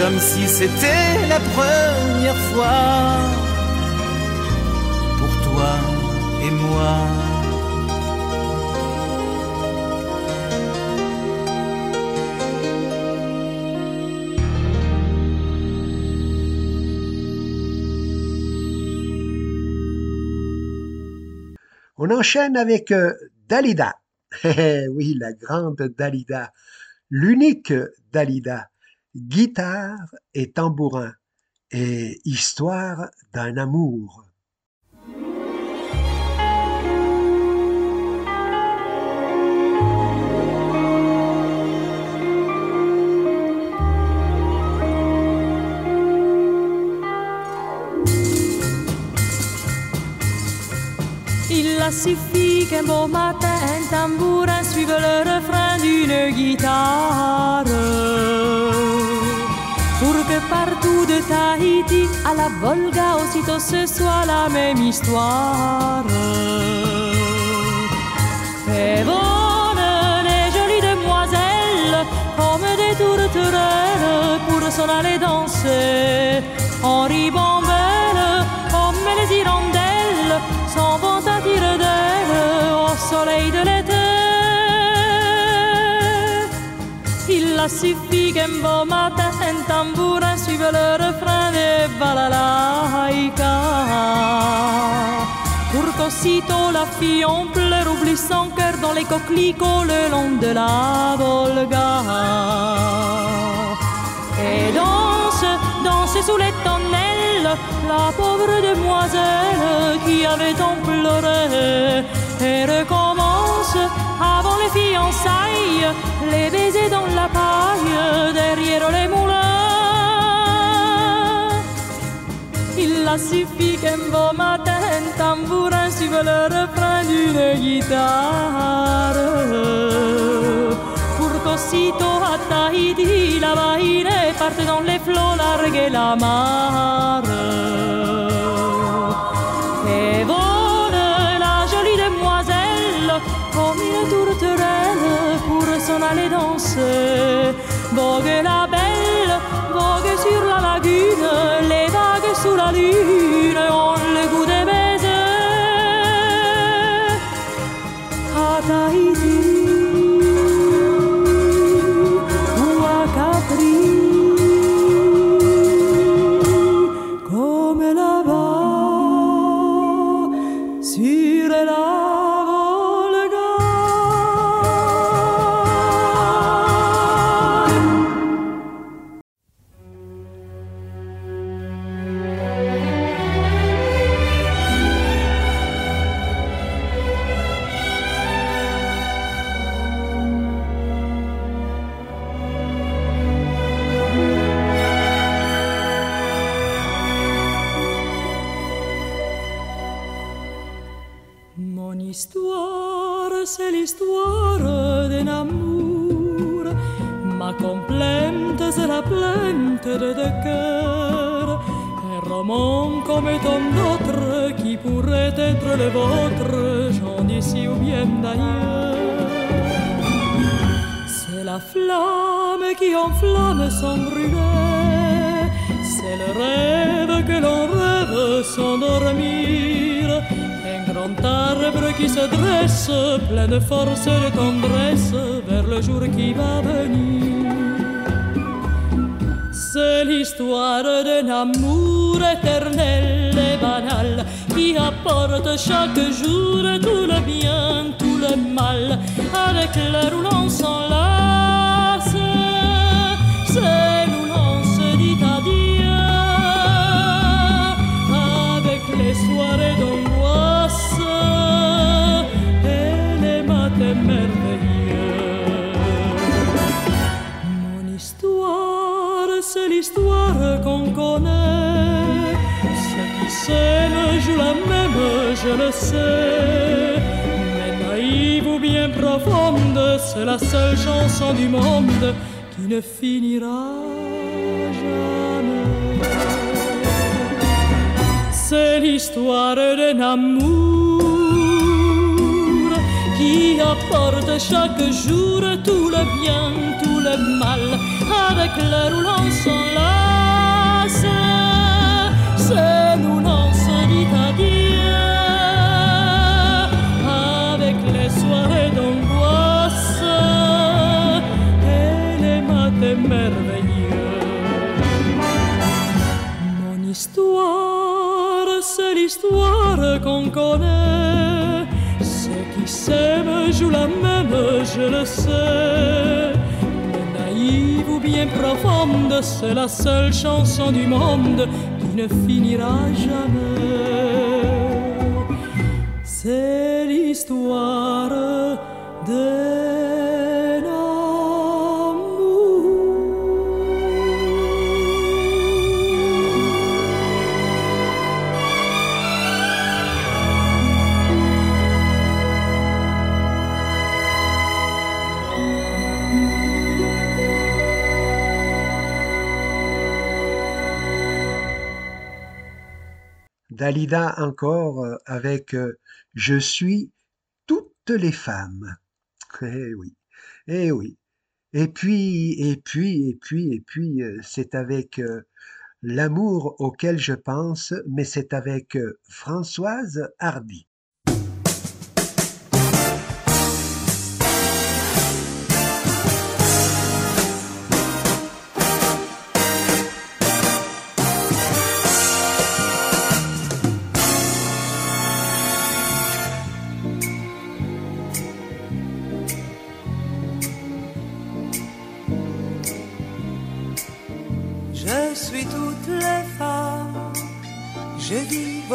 comme si c'était la première fois pour toi et moi. On enchaîne avec euh, Dalida. oui, la grande Dalida. L'unique Dalida. Guitare et tambourin. Et histoire d'un amour. Il a suffi qu'un beau matin un tambourin suive le refrain d'une guitare pour que partout de Tahiti à la Volga aussitôt ce soit la même histoire. Et bonne les jolies demoiselles comme des tours tourterelle pour s'en aller danser en de. Il a suffi qu'un beau matin un tambourin suive le refrain des balalaïka. Pour qu'aussitôt la fille en pleure oublie son cœur dans les coquelicots le long de la Volga. Et danse, danse sous les la pauvre demoiselle qui avait tant pleuré. Et recommence avant les fiançailles, les baisers dans la paille derrière les moulins. Il a suffi qu'un beau matin un tambourin suive le refrain d'une guitare Pour qu'aussitôt à Tahiti la marine parte dans les flots larguer la mare. Et vole la jolie demoiselle comme une tourterelle pour s'en aller danser Vogue la de cœurs. Un roman comme tant d'autres qui pourrait être le vôtre, j'en d'ici ou bien d'ailleurs. C'est la flamme qui enflamme sans brûler. C'est le rêve que l'on rêve sans dormir. Un grand arbre qui se dresse, plein de force et de tendresse, vers le jour qui va venir. C'est l'histoire d'un amour éternel et banal qui apporte chaque jour tout le bien, tout le mal, avec l'air où l'on s'enlace. C'est où l'on avec les soirées qu'on connaît. Ceux qui s'aiment jouent la même, je le sais. Mais naïve ou bien profonde, c'est la seule chanson du monde qui ne finira jamais. C'est l'histoire d'un amour qui apporte chaque jour tout le bien, tout le mal, avec l'heure où l'on. Qu'on connaît. Ceux qui s'aiment jouent la même, je le sais. Profonde, c'est la seule chanson du monde qui ne finira jamais. C'est l'histoire d'un Dalida encore euh, avec euh, Je suis toutes les femmes. Eh oui, eh oui. Et puis, et puis, et puis, et puis, euh, c'est avec l'amour auquel je pense, mais c'est avec Françoise Hardy.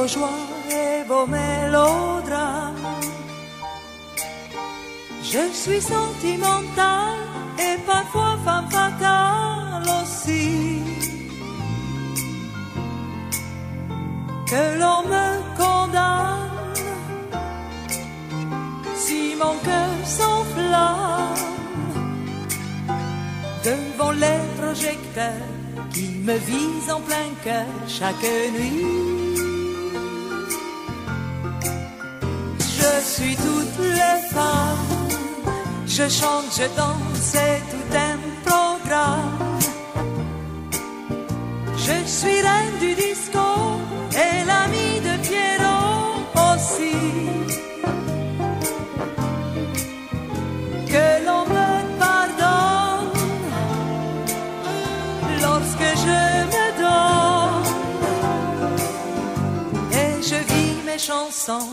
Et vos mélodrames. Je suis sentimentale et parfois femme fatale aussi. Que l'on me condamne si mon cœur s'enflamme devant les projecteurs qui me visent en plein cœur chaque nuit. Je suis toutes les femmes, je chante, je danse, c'est tout un programme. Je suis reine du disco et l'amie de Pierrot aussi. Que l'on me pardonne lorsque je me donne et je vis mes chansons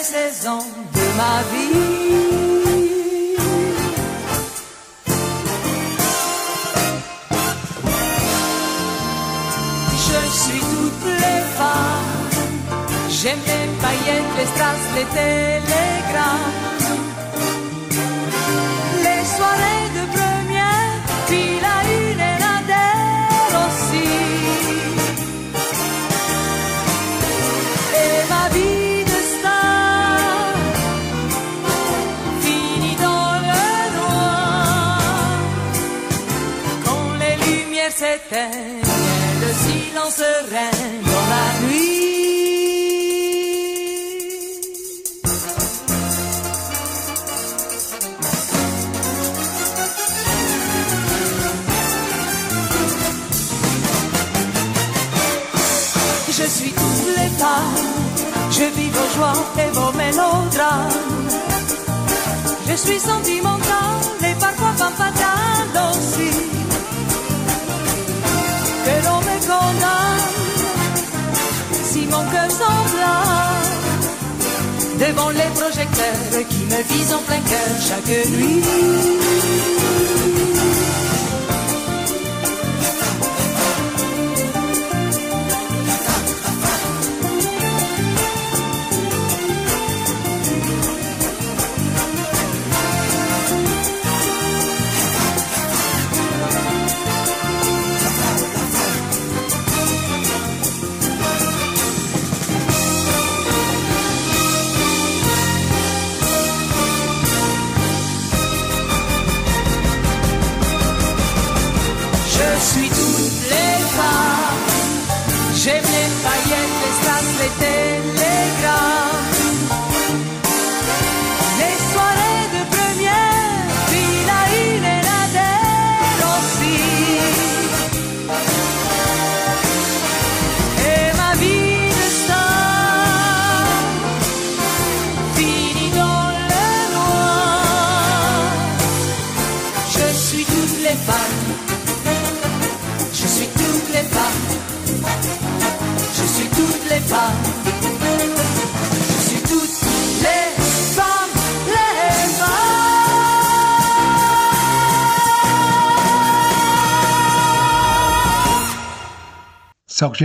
les saisons de ma vie. Je suis toutes les femmes, j'aime les paillettes, les strass, les télégrammes. Et vos mélodrames. Je suis sentimentale et parfois pas fatale aussi. Que l'on me condamne si mon cœur s'enflamme devant les projecteurs qui me visent en plein cœur chaque nuit.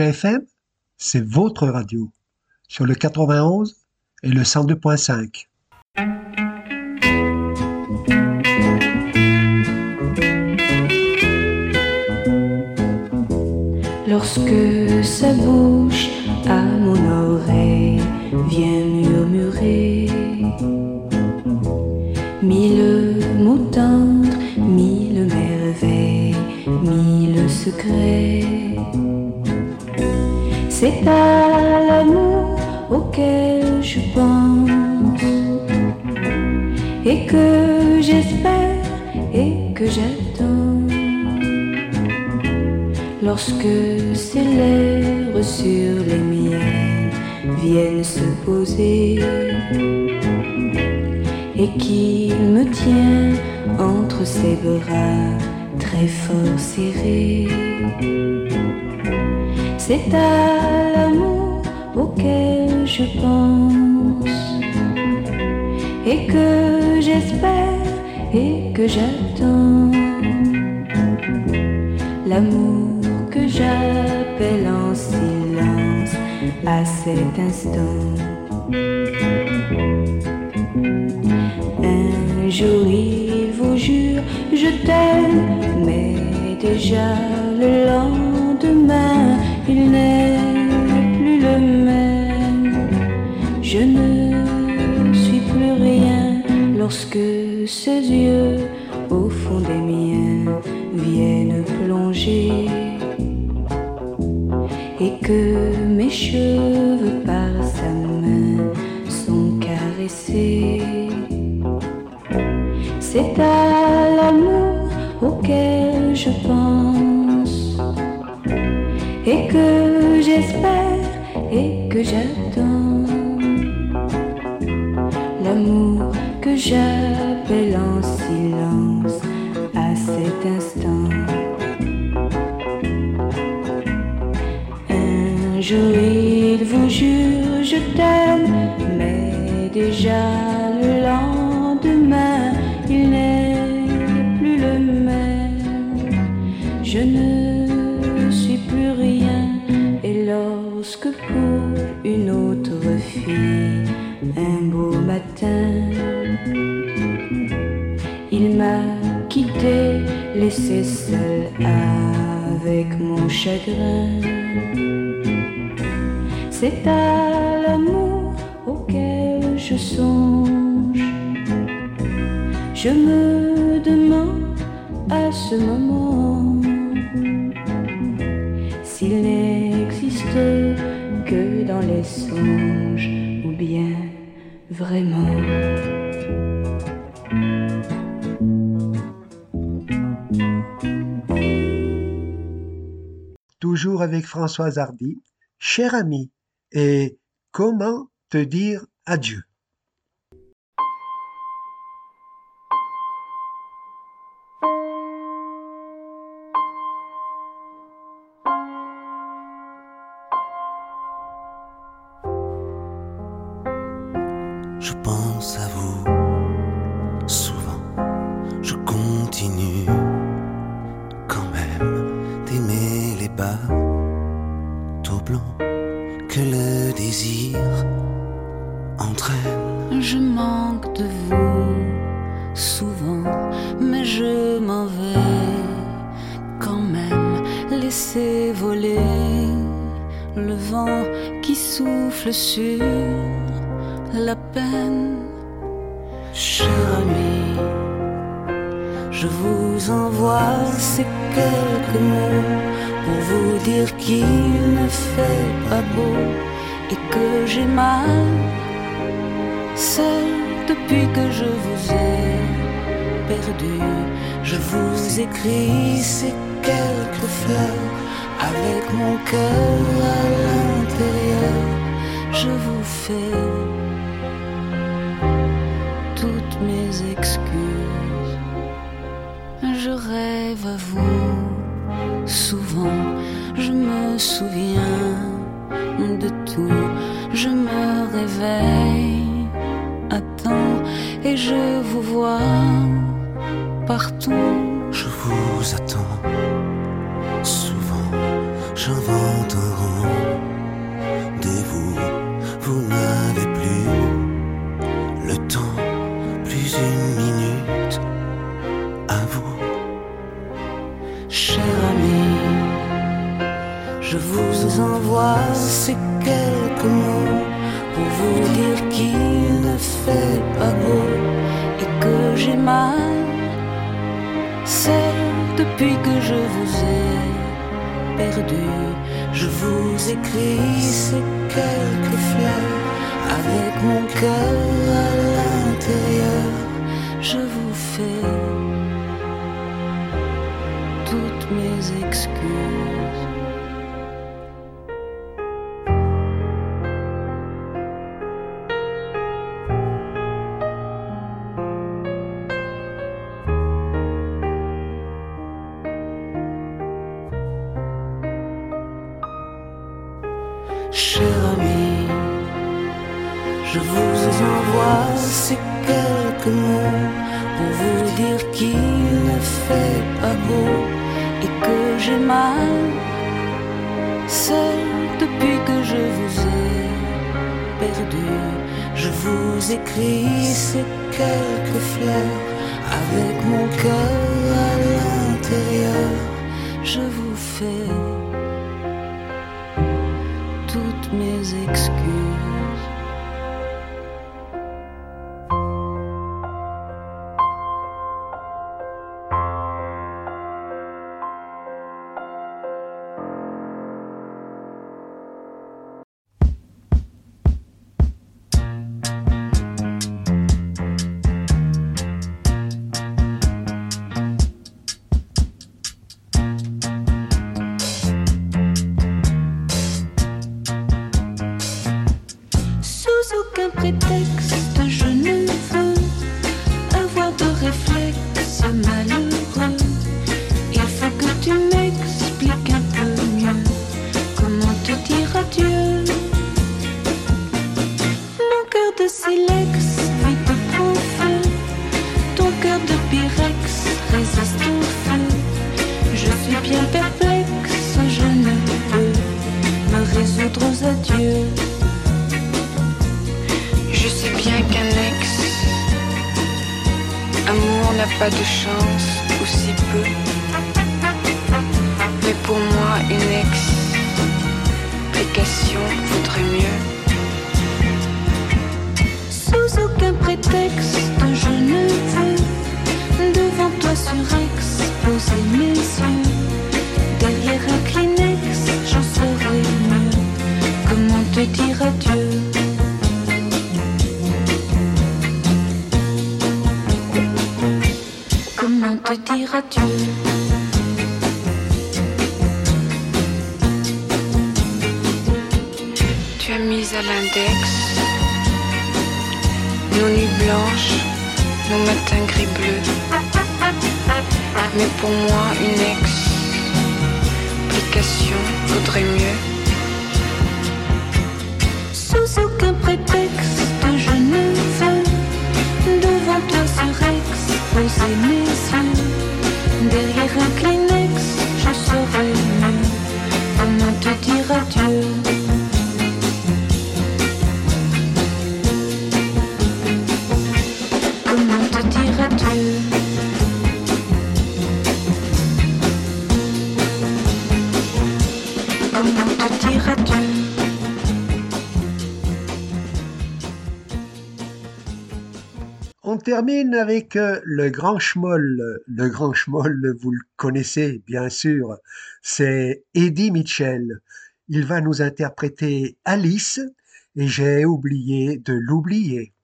FM, c'est votre radio sur le 91 et le 102.5. Lorsque sa bouche à mon oreille vient murmurer mille mots tendres, mille merveilles, mille secrets. C'est à l'amour auquel je pense et que j'espère que j'attends. Lorsque ses lèvres sur les miennes viennent se poser et qu'il me tient entre ses bras très fort serrés. C'est à l'amour auquel je pense et que j'espère et que j'attends. L'amour que j'appelle en silence à cet instant. Un jour il vous jure, je t'aime, mais déjà le lendemain, il n'est plus le même. Je ne suis plus rien lorsque ses yeux au fond des miens viennent plonger et que mes cheveux par j'espère et que j'attends. L'amour que j'appelle en silence à cet instant. Un jour il vous jure je t'aime, mais déjà laissé seul avec mon chagrin. C'est à l'amour auquel je songe. Je me demande à ce moment avec Françoise Hardy, cher ami, et comment te dire adieu? Je manque de vous souvent, mais je m'en vais quand même. Laisser voler le vent qui souffle sur la peine. Cher ami, je vous envoie ces quelques mots pour vous dire qu'il ne fait pas beau et que j'ai mal. Seul depuis que je vous ai perdu, je vous écris ces quelques fleurs avec mon cœur à l'intérieur. Je vous fais toutes mes excuses. Je rêve à vous souvent, je me souviens de tout, je me réveille temps et je vous vois partout. Je vous attends souvent. J'invente un rendez-vous. vous dire qu'il ne fait pas beau et que j'ai mal. C'est depuis que je vous ai perdu. Je vous écris ces quelques fleurs avec mon cœur à l'intérieur. Je vous fais toutes mes excuses. blanche, le matin gris-bleu. Mais pour moi, une explication vaudrait mieux. Sous aucun prétexte, je ne veux devant toi ce Rex poser mes yeux. Derrière un Kleenex, je serai mieux. Comment te dire adieu? termine avec euh, le grand schmoll. Le grand schmoll, vous le connaissez bien sûr, c'est Eddie Mitchell. Il va nous interpréter Alice et j'ai oublié de l'oublier.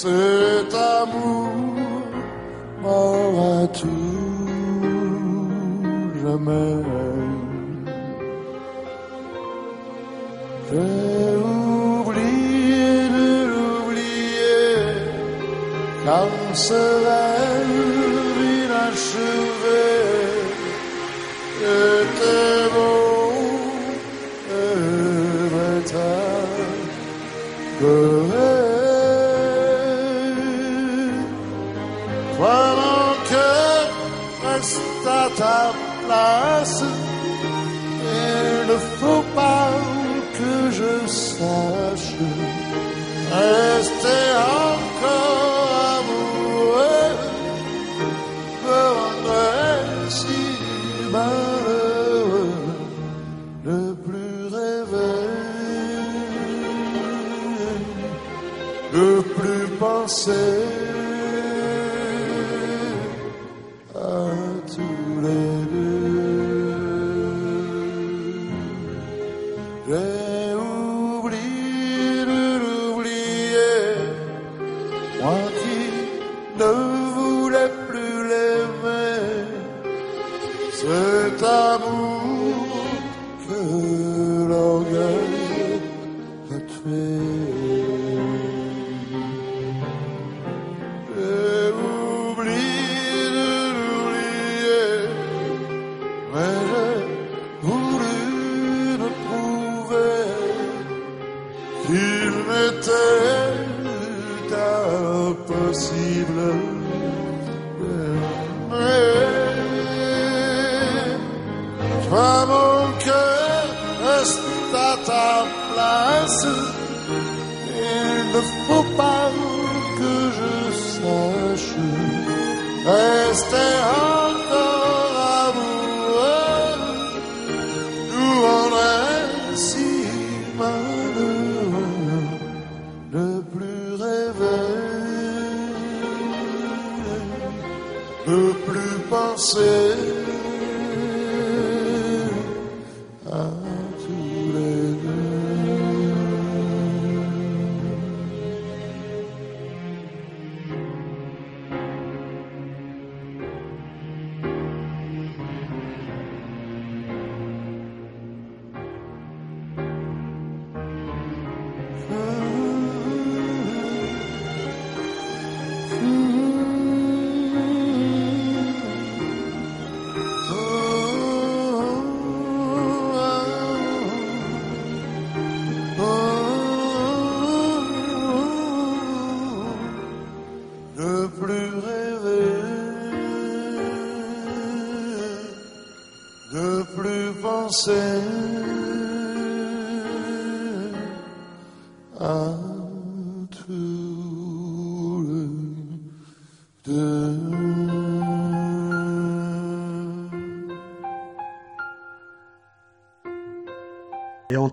Cet amour m'aura tout jamais. J'ai oublié de l'oublier, car ce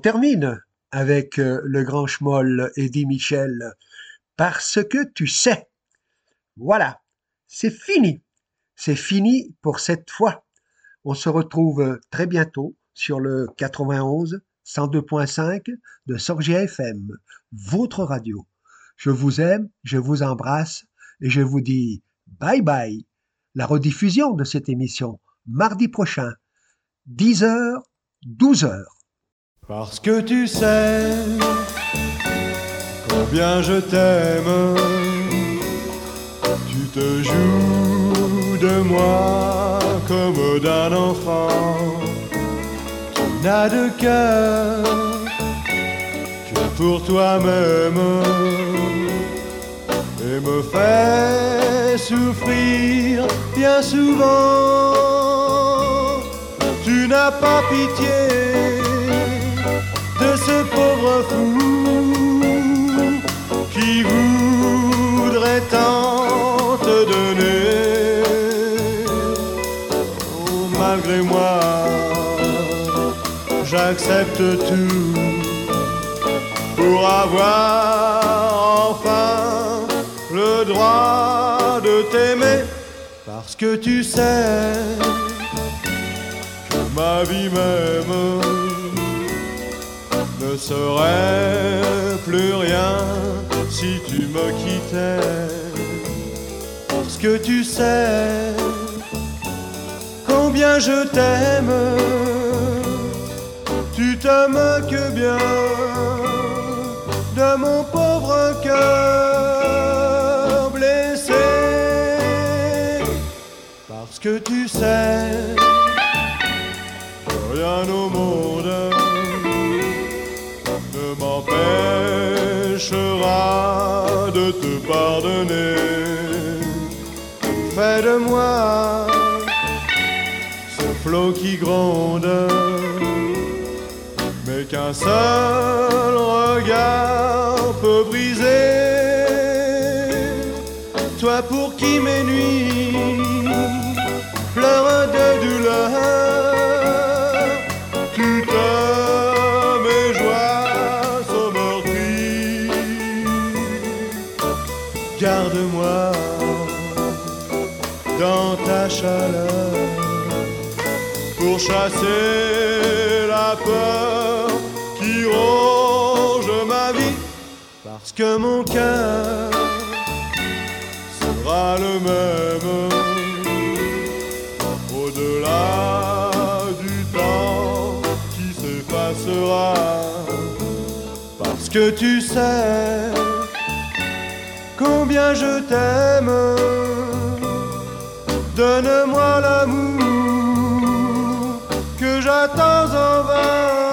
termine avec euh, le grand schmoll Eddie Michel. Parce que tu sais. Voilà, c'est fini. C'est fini pour cette fois. On se retrouve euh, très bientôt sur le 91 102.5 de Sorgia FM, votre radio. Je vous aime, je vous embrasse et je vous dis bye bye. La rediffusion de cette émission mardi prochain, 10h, 12h. Parce que tu sais combien je t'aime, tu te joues de moi comme d'un enfant. Tu n'as de cœur que pour toi-même et me fais souffrir bien souvent. Tu n'as pas pitié ce pauvre fou qui voudrait tant te donner. Oh, malgré moi, j'accepte tout pour avoir enfin le droit de t'aimer parce que tu sais que ma vie même ne serait plus rien si tu me quittais. Parce que tu sais combien je t'aime. Tu t'aimes que bien de mon pauvre cœur blessé. Parce que tu sais que rien au monde m'empêchera de te pardonner. Fais de moi ce flot qui gronde, mais qu'un seul regard peut briser. Toi pour qui mes nuits de douleur, chaleur pour chasser la peur qui ronge ma vie. Parce que mon cœur sera le même au-delà du temps qui s'effacera. Parce que tu sais combien je t'aime donne-moi l'amour que j'attends en vain